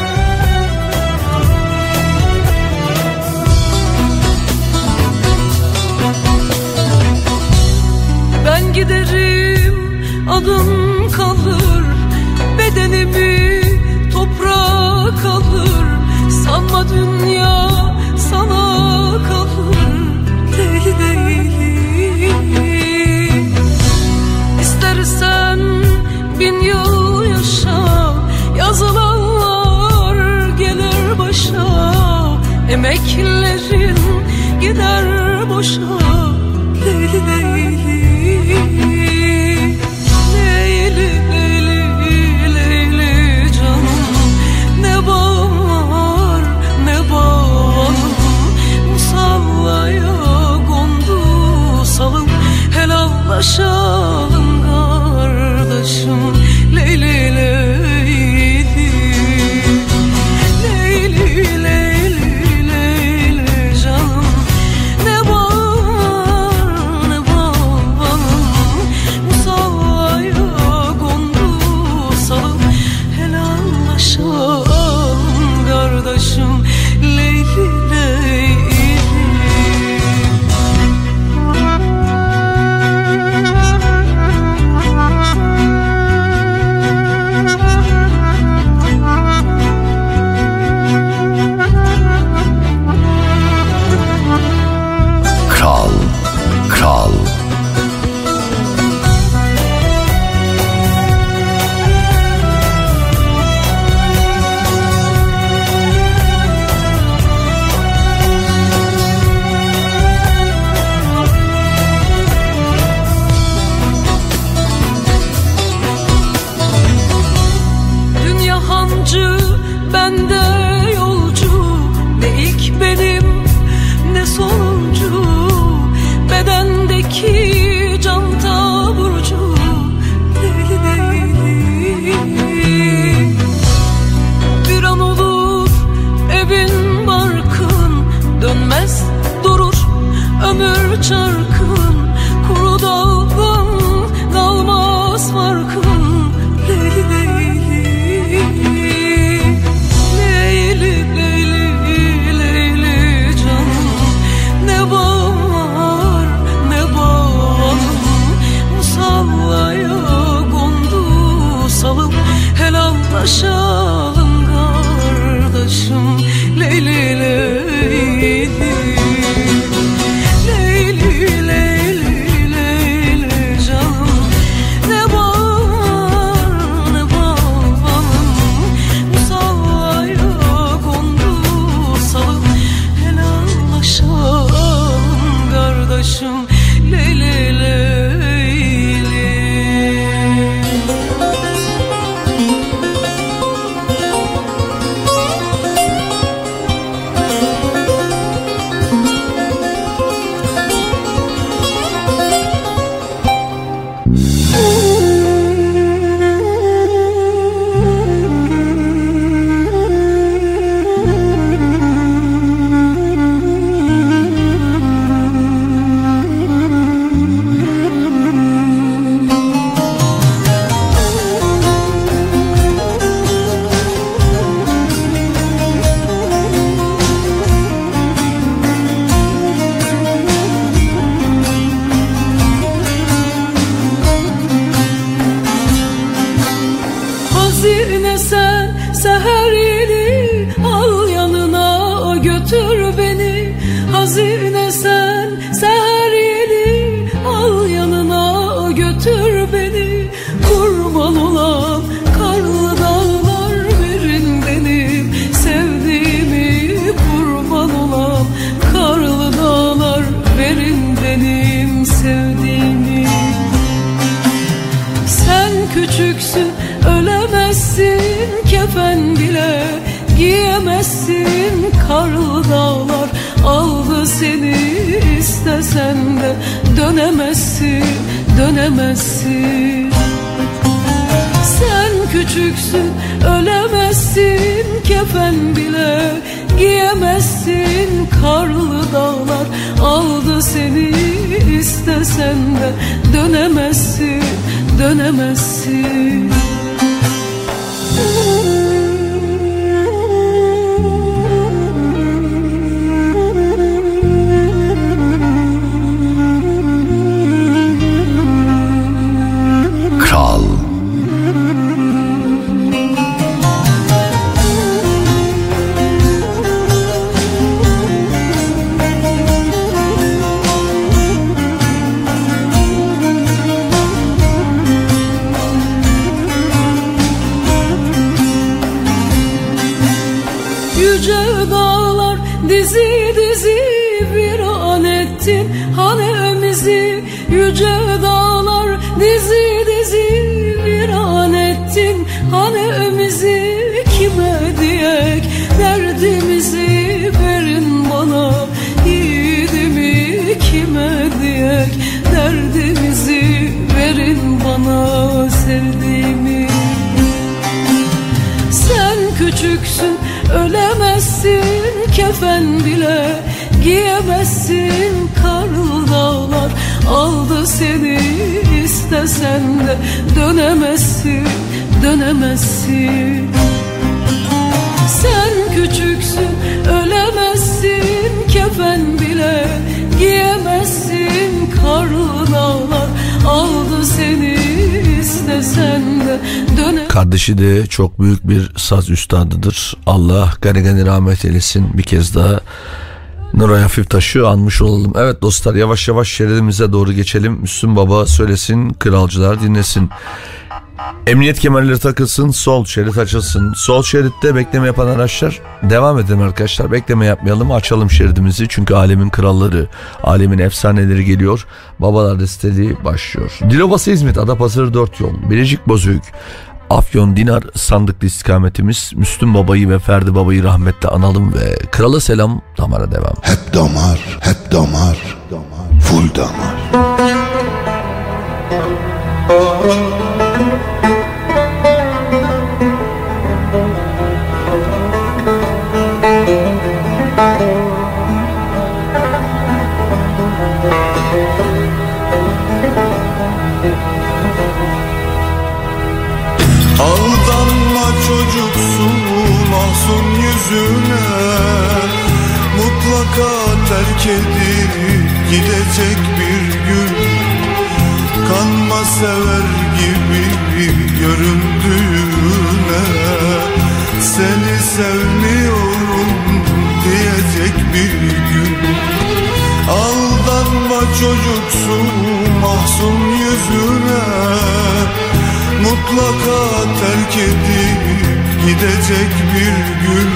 Ben giderim adım kalır Bedenimi emeklerin gider boşa Leyli leyli Leyli leyli leyli canım Ne bağım var ne bağım Musallaya kondu salım Helallaşalım kardeşim. sende yolcu Ne ilk benim ne sonuncu. Bedendeki can taburcu Değil değil Bir an olur evin barkın Dönmez durur ömür çarkı hanemizi kime diyek? Derdimizi verin bana. Yiğidimi kime diyek? Derdimizi verin bana sevdiğimi. Sen küçüksün ölemezsin kefen bile. Giyemezsin karlı dağlar. Aldı seni istesen de dönemezsin dönemezsin sen küçüksün ölemezsin kefen bile giyemezsin karlı dağlar aldı seni istesen de dönemezsin Kardeşi de çok büyük bir saz üstadıdır. Allah gani gani rahmet eylesin bir kez daha. Nuray Hafif Taş'ı anmış olalım. Evet dostlar yavaş yavaş şeridimize doğru geçelim. Müslüm Baba söylesin, kralcılar dinlesin. Emniyet kemerleri takılsın, sol şerit açılsın. Sol şeritte bekleme yapan araçlar devam edelim arkadaşlar. Bekleme yapmayalım, açalım şeridimizi. Çünkü alemin kralları, alemin efsaneleri geliyor. Babalar listeli başlıyor. Dilovası İzmit, Adapazarı 4 yol, Bilecik Bozüyük, Afyon Dinar sandıklı istikametimiz Müslüm Baba'yı ve Ferdi Baba'yı rahmetle analım ve krala selam damara devam. Hep damar, hep damar, full damar. Yüzüne Mutlaka terk edip gidecek bir gün. Kanma sever gibi göründüğüne Seni sevmiyorum diyecek bir gün. Aldanma çocuksu mahzun yüzüne Mutlaka terk edip gidecek bir gün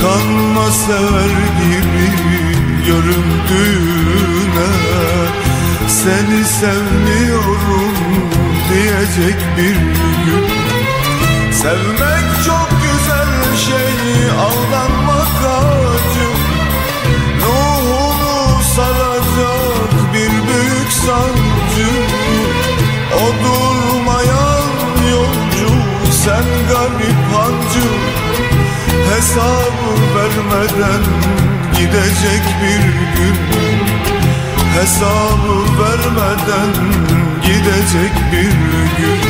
Kanma sever gibi göründüğüne Seni sevmiyorum diyecek bir gün Sevmek çok güzel şey aldanmak acı. Ruhunu saracak bir büyük sancı. O durmayan yolcu sen garip hancı Hesabı vermeden gidecek bir gün. Hesabı vermeden gidecek bir gün.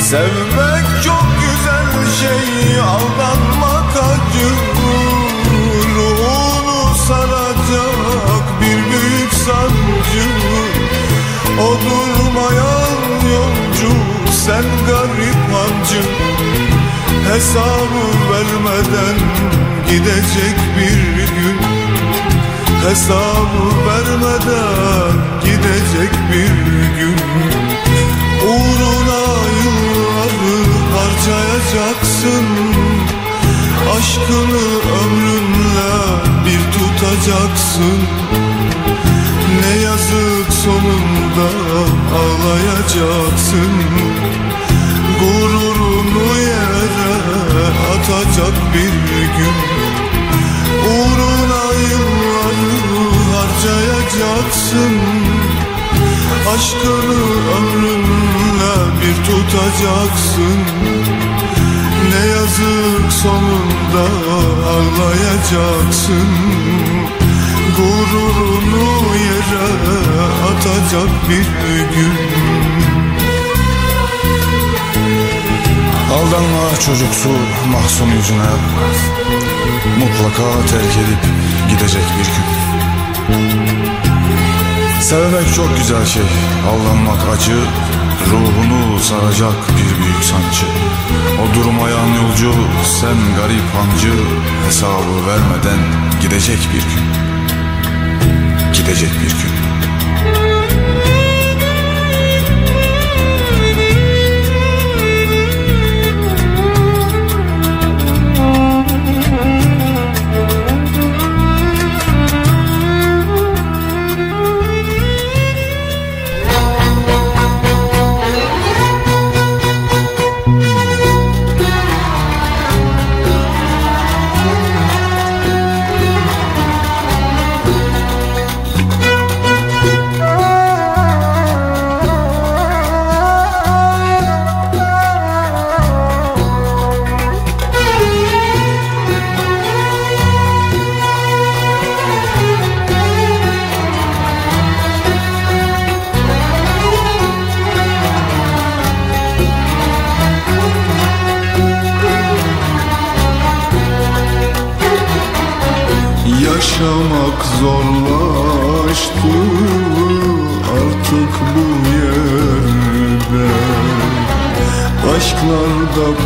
Sevmek çok güzel şey aldanmak acı. Ruhunu saracak bir büyük sancı. O durmayan yolcu sen garip hancı Hesabı vermeden gidecek bir gün. Hesabı vermeden gidecek bir gün. Uğruna yılları harcayacaksın. Aşkını ömrünle bir tutacaksın. Ne yazık sonunda ağlayacaksın atacak bir gün. Uğruna yılları harcayacaksın. Aşkını ömrünle bir tutacaksın. Ne yazık sonunda ağlayacaksın. Gururunu yere atacak bir gün Aldanma çocuksu mahzun yüzüne. Mutlaka terk edip gidecek bir gün. Sevmek çok güzel şey. Aldanmak acı Ruhunu saracak bir büyük sancı. O durmayan yolcu sen garip hancı Hesabı vermeden gidecek bir gün. Gidecek bir gün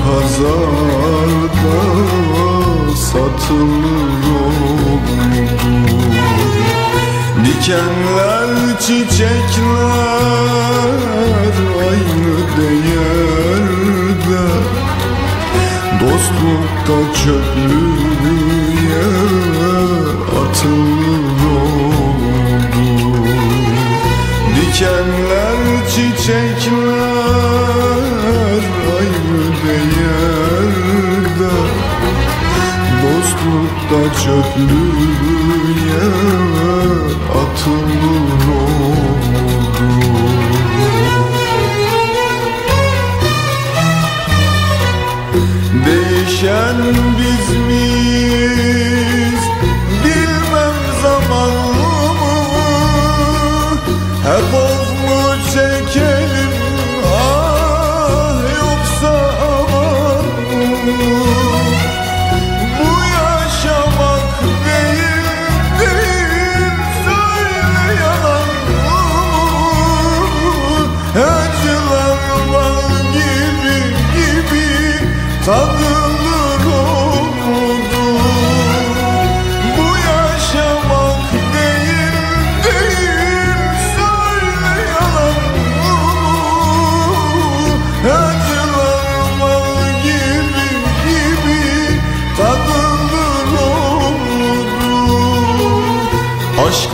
pazarda satılır oldu Dikenler çiçekler aynı değerde. Dostlukta çöplüğe Dostlukta çöplüğe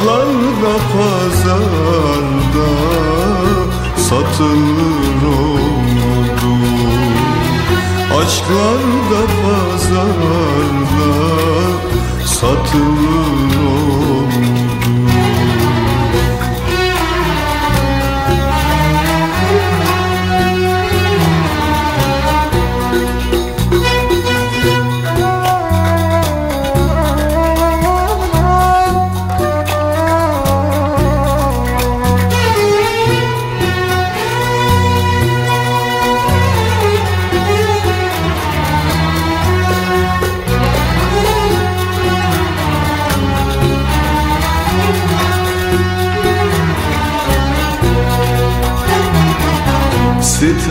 Aşklar da pazarda satılır oldu Aşklar da pazarda satılır oldu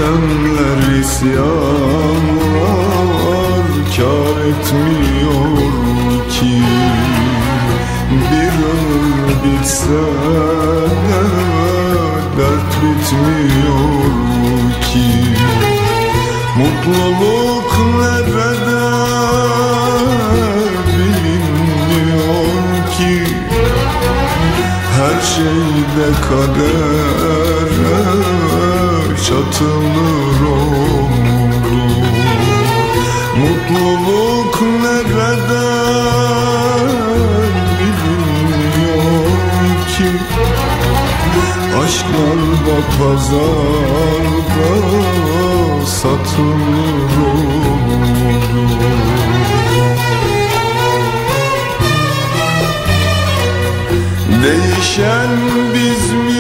Sitemler isyanlar kar etmiyor ki. Bir ömür bitse de dert bitmiyor ki. Mutluluk nerede bilinmiyor ki? Her şeyde kadere çatılır oldu Mutluluk nerede bilinmiyor ki? Aşklar da pazarda satılır oldu Değişen biz miyiz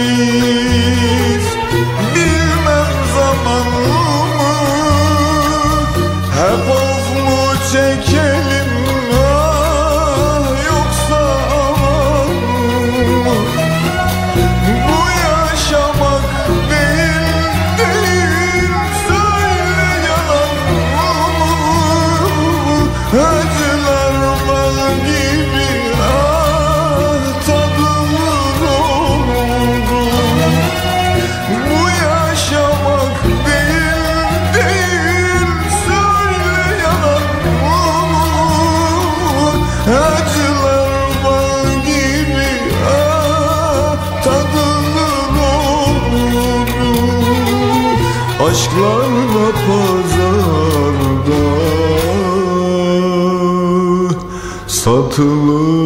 satılır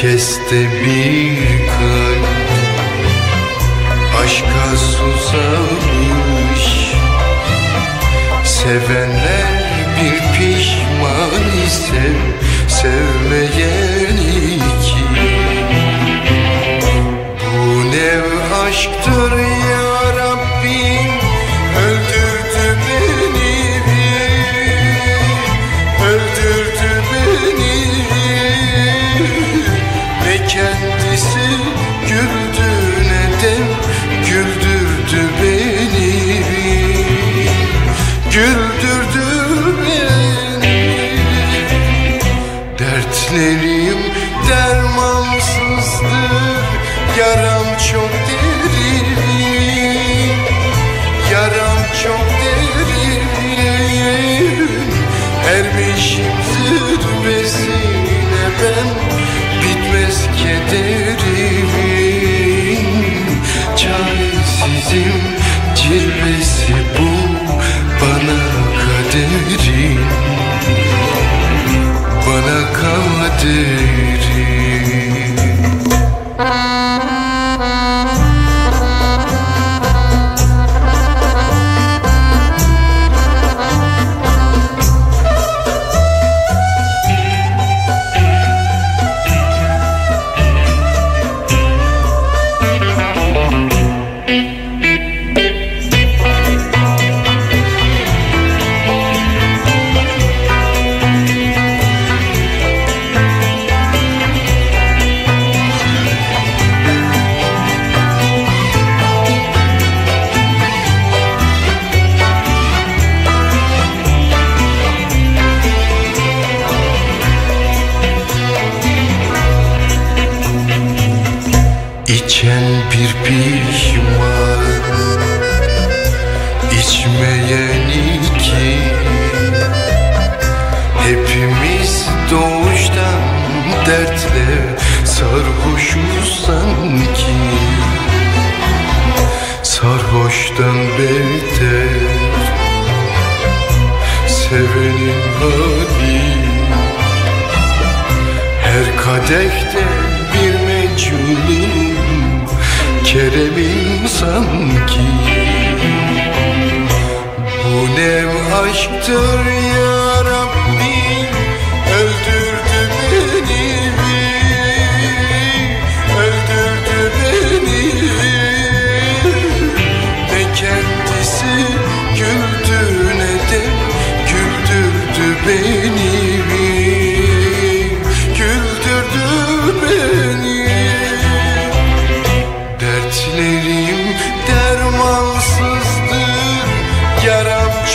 keste bir kalp. Aşka susamış. Sevenler bir pişman ise Sevmeyen iki Bu ne aşktır do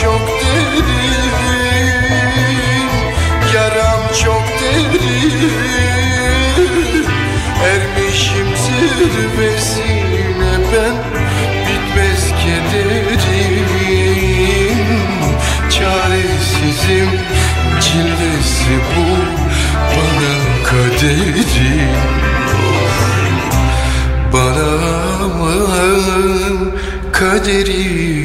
çok derin Yaram çok derin. Ermişim zirvesine ben Bitmez kederim. Çaresizim Çilesi bu Bana kaderim. Of Bana kaderim?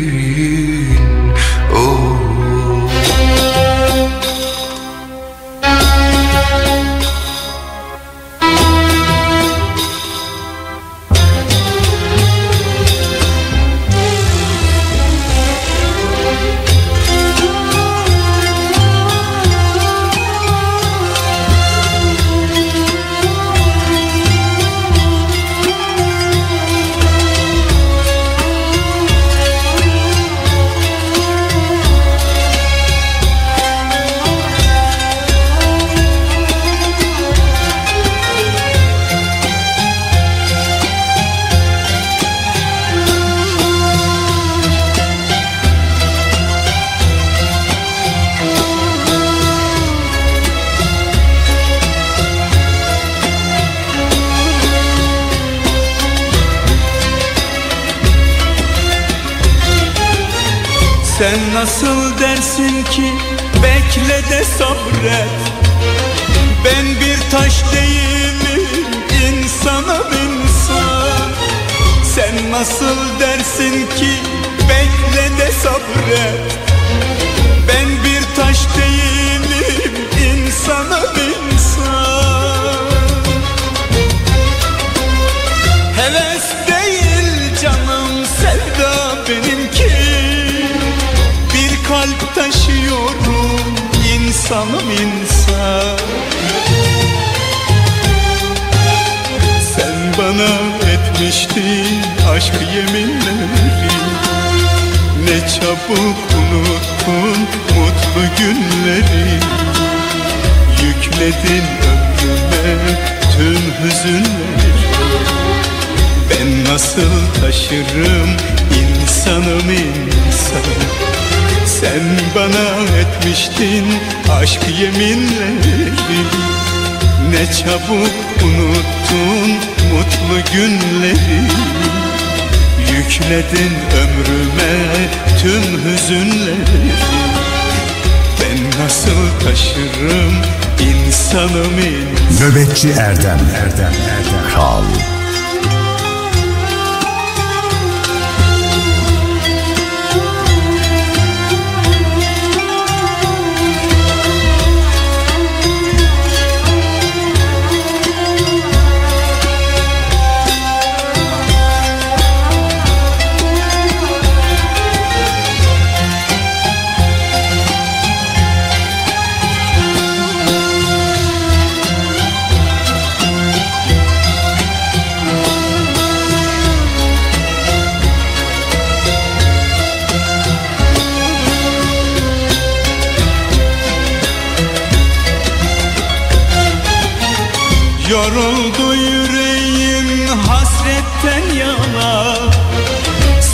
Yana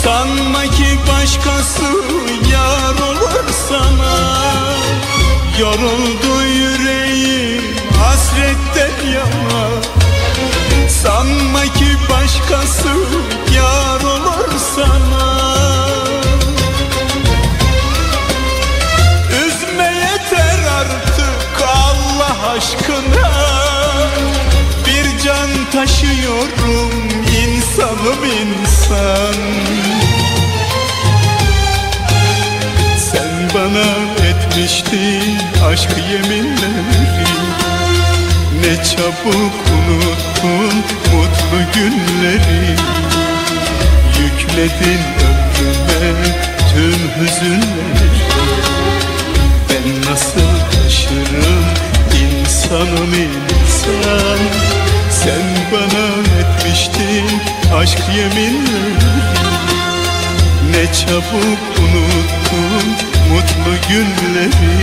Sanma ki başkası yar olur sana. Yoruldu yüreğim hasretten yana Sanma ki başkası yar olur sana. Üzme yeter artık Allah aşkına. Bir can taşıyorum insanım insan. Sen bana etmiştin aşk yeminleri. Ne çabuk unuttun mutlu günleri. Yükledin ömrüme tüm hüzünleri. Ben nasıl taşırım insanım insan Sen bana etmiştin aşk yeminleri Ne çabuk unuttun mutlu günleri.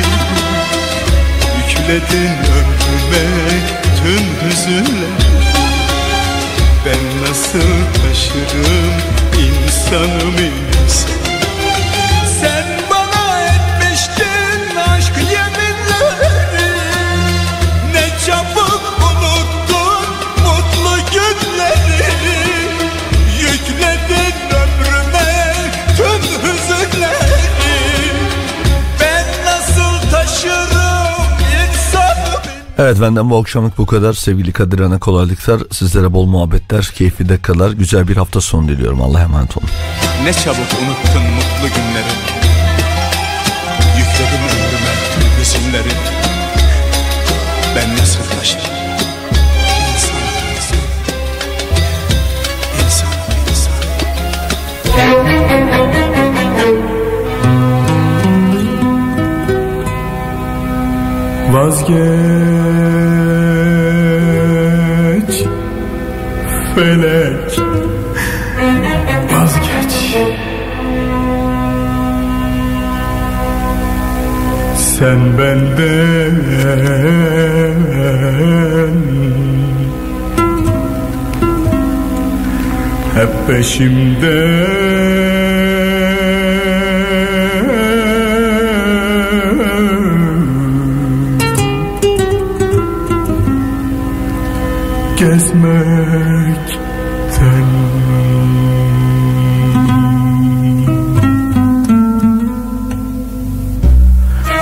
Yükledin ömrüme tüm hüzünleri. Ben nasıl taşırım insanım insan Evet benden bu akşamlık bu kadar. Sevgili Kadir Ana kolaylıklar. Sizlere bol muhabbetler, keyifli dakikalar, güzel bir hafta sonu diliyorum. Allah'a emanet olun. Ne çabuk unuttun mutlu günleri Yükledim ömrüme hüzünleri Ben nasıl taşırım İnsanım insan İnsanım insan Vazgeç. Felek. Vazgeç. Sen benden. Hep peşimde Gezmekten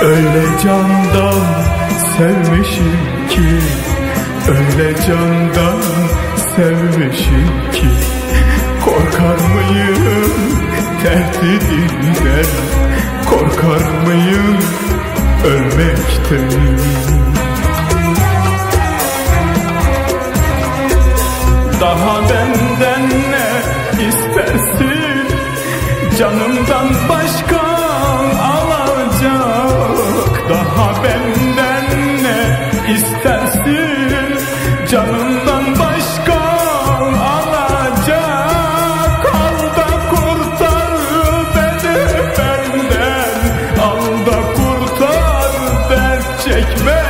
Öyle candan sevmişim ki Öyle candan sevmişim ki Korkar mıyım tehdidinden Korkar mıyım ölmekten Daha benden ne istersin? Canımdan başka alacak. Daha benden ne istersin? Canımdan başka alacak. Al da kurtar beni benden. Al da kurtar dert çekme.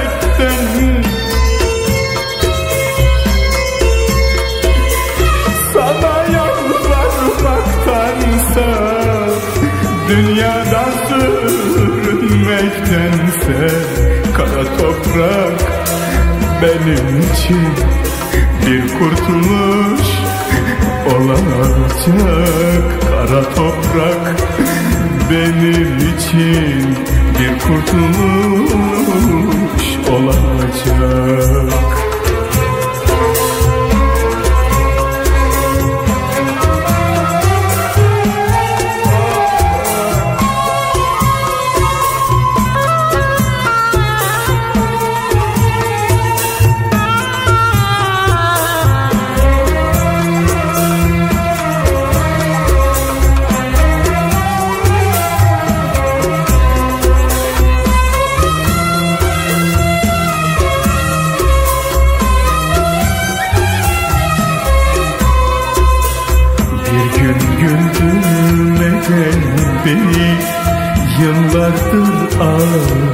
Benim için Bir kurtuluş olacak Kara toprak. Benim için Bir kurtuluş olacak Yıllardır ağlatıyorsun.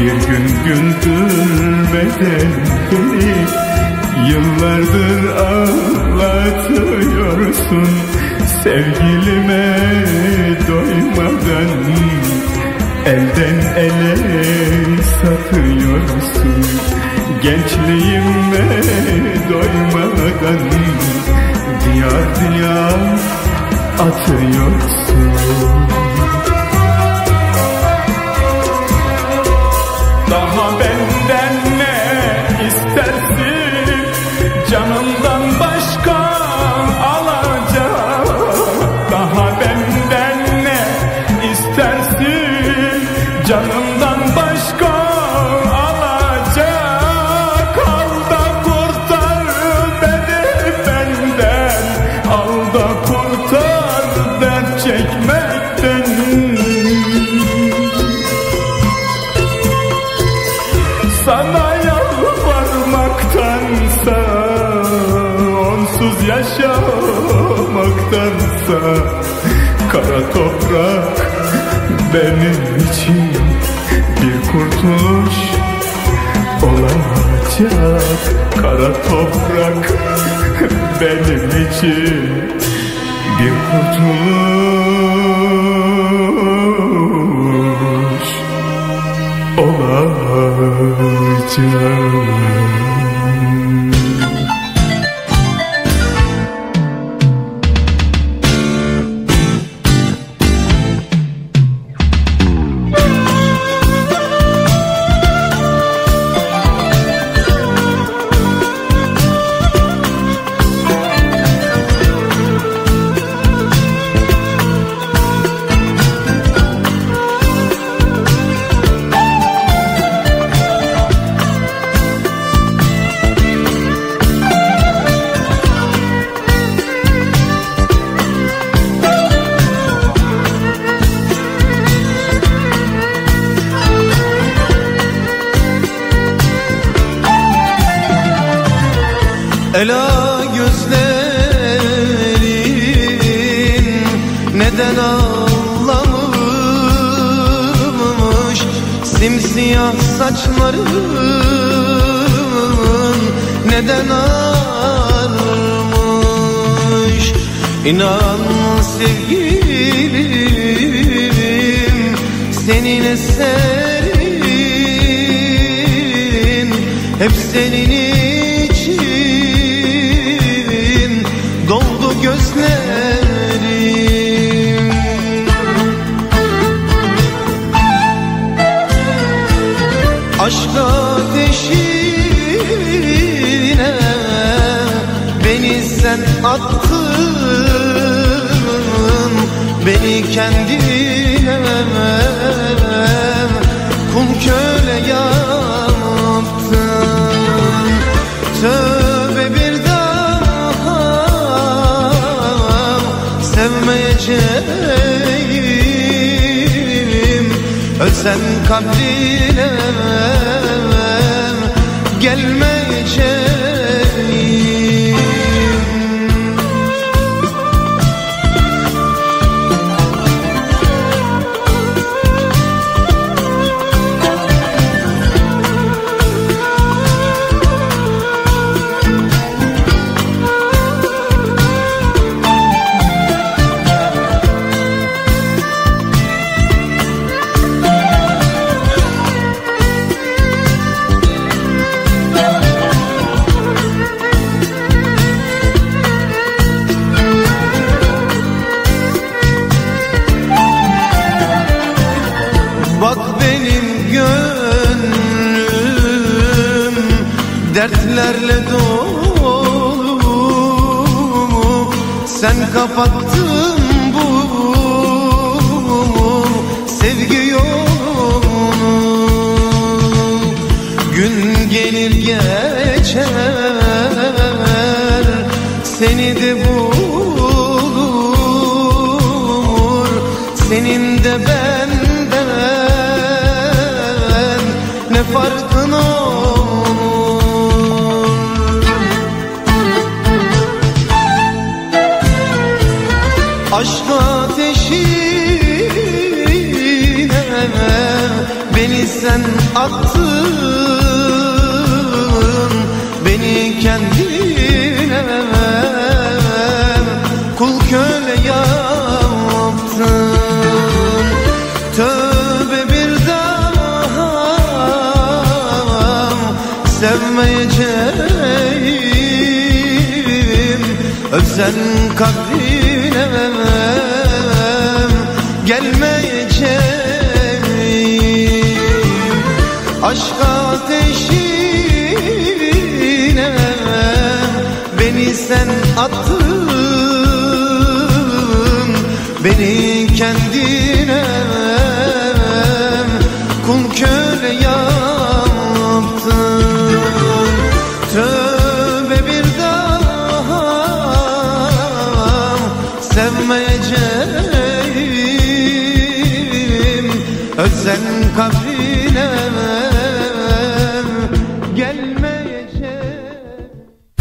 Bir gün güldürmeden beni Yıllardır ağlatıyorsun. Sevgilime doymadan Elden ele satıyorsun. Gençliğime doymadan Diyar diyar atıyorsun Daha benden ne istersin? Canımdan olacak Kara toprak benim için Bir kurtuluş. Olacak neden ağlamış Simsiyah saçların neden ağarmış İnan sevgilim senin eserin Hep senin ateşine beni sen attın Beni kendine kul köle yaptın. Tövbe bir daha sevmeyeceğim. Ölsem kabrine gelmeyeceğim Sen kapattın bu sevgi yolunu. Gün gelir geçer seni de bulur Senin de benden sen attın Beni kendine? Kul köle yaptın Tövbe bir daha. Sevmeyeceğim Öpsen kabrine gelmeyeceğim beni sen attın Beni kendine. Kul köle yaptın. Tövbe bir daha sevmeyeceğim. Özen kabrine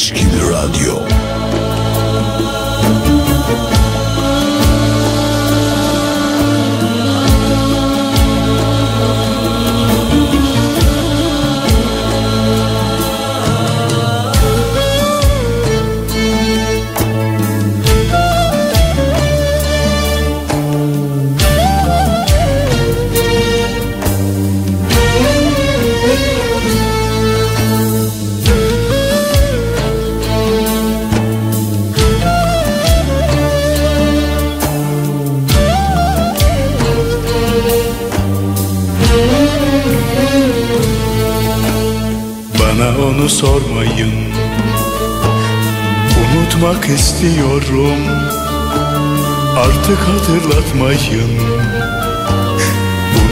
Aşk sormayın. Unutmak istiyorum. Artık hatırlatmayın.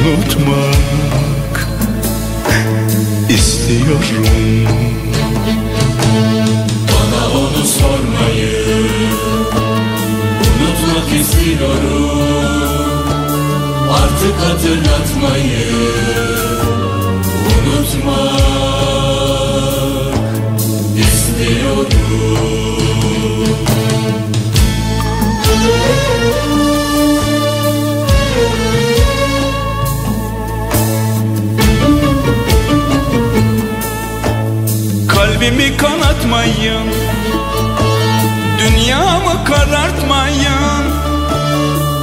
Unutmak istiyorum. Bana onu sormayın. Unutmak istiyorum. Artık hatırlatmayın Kalbimi kanatmayın. Dünyamı karartmayın.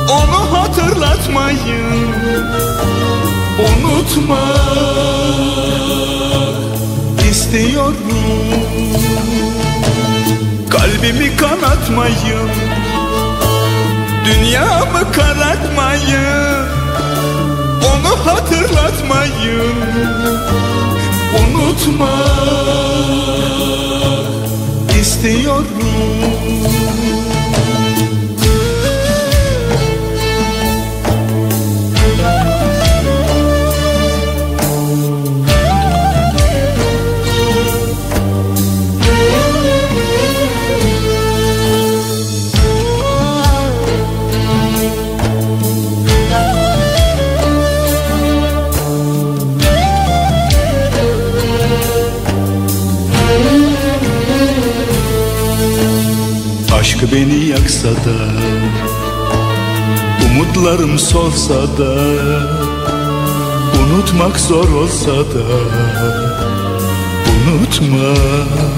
Onu hatırlatmayın. Unutmak istiyorum Kalbimi kanatmayın. Dünyamı karartmayın? Onu hatırlatmayın. Unutmak istiyorum Aşk beni yaksa da Umutlarım solsa da Unutmak zor olsa da Unutma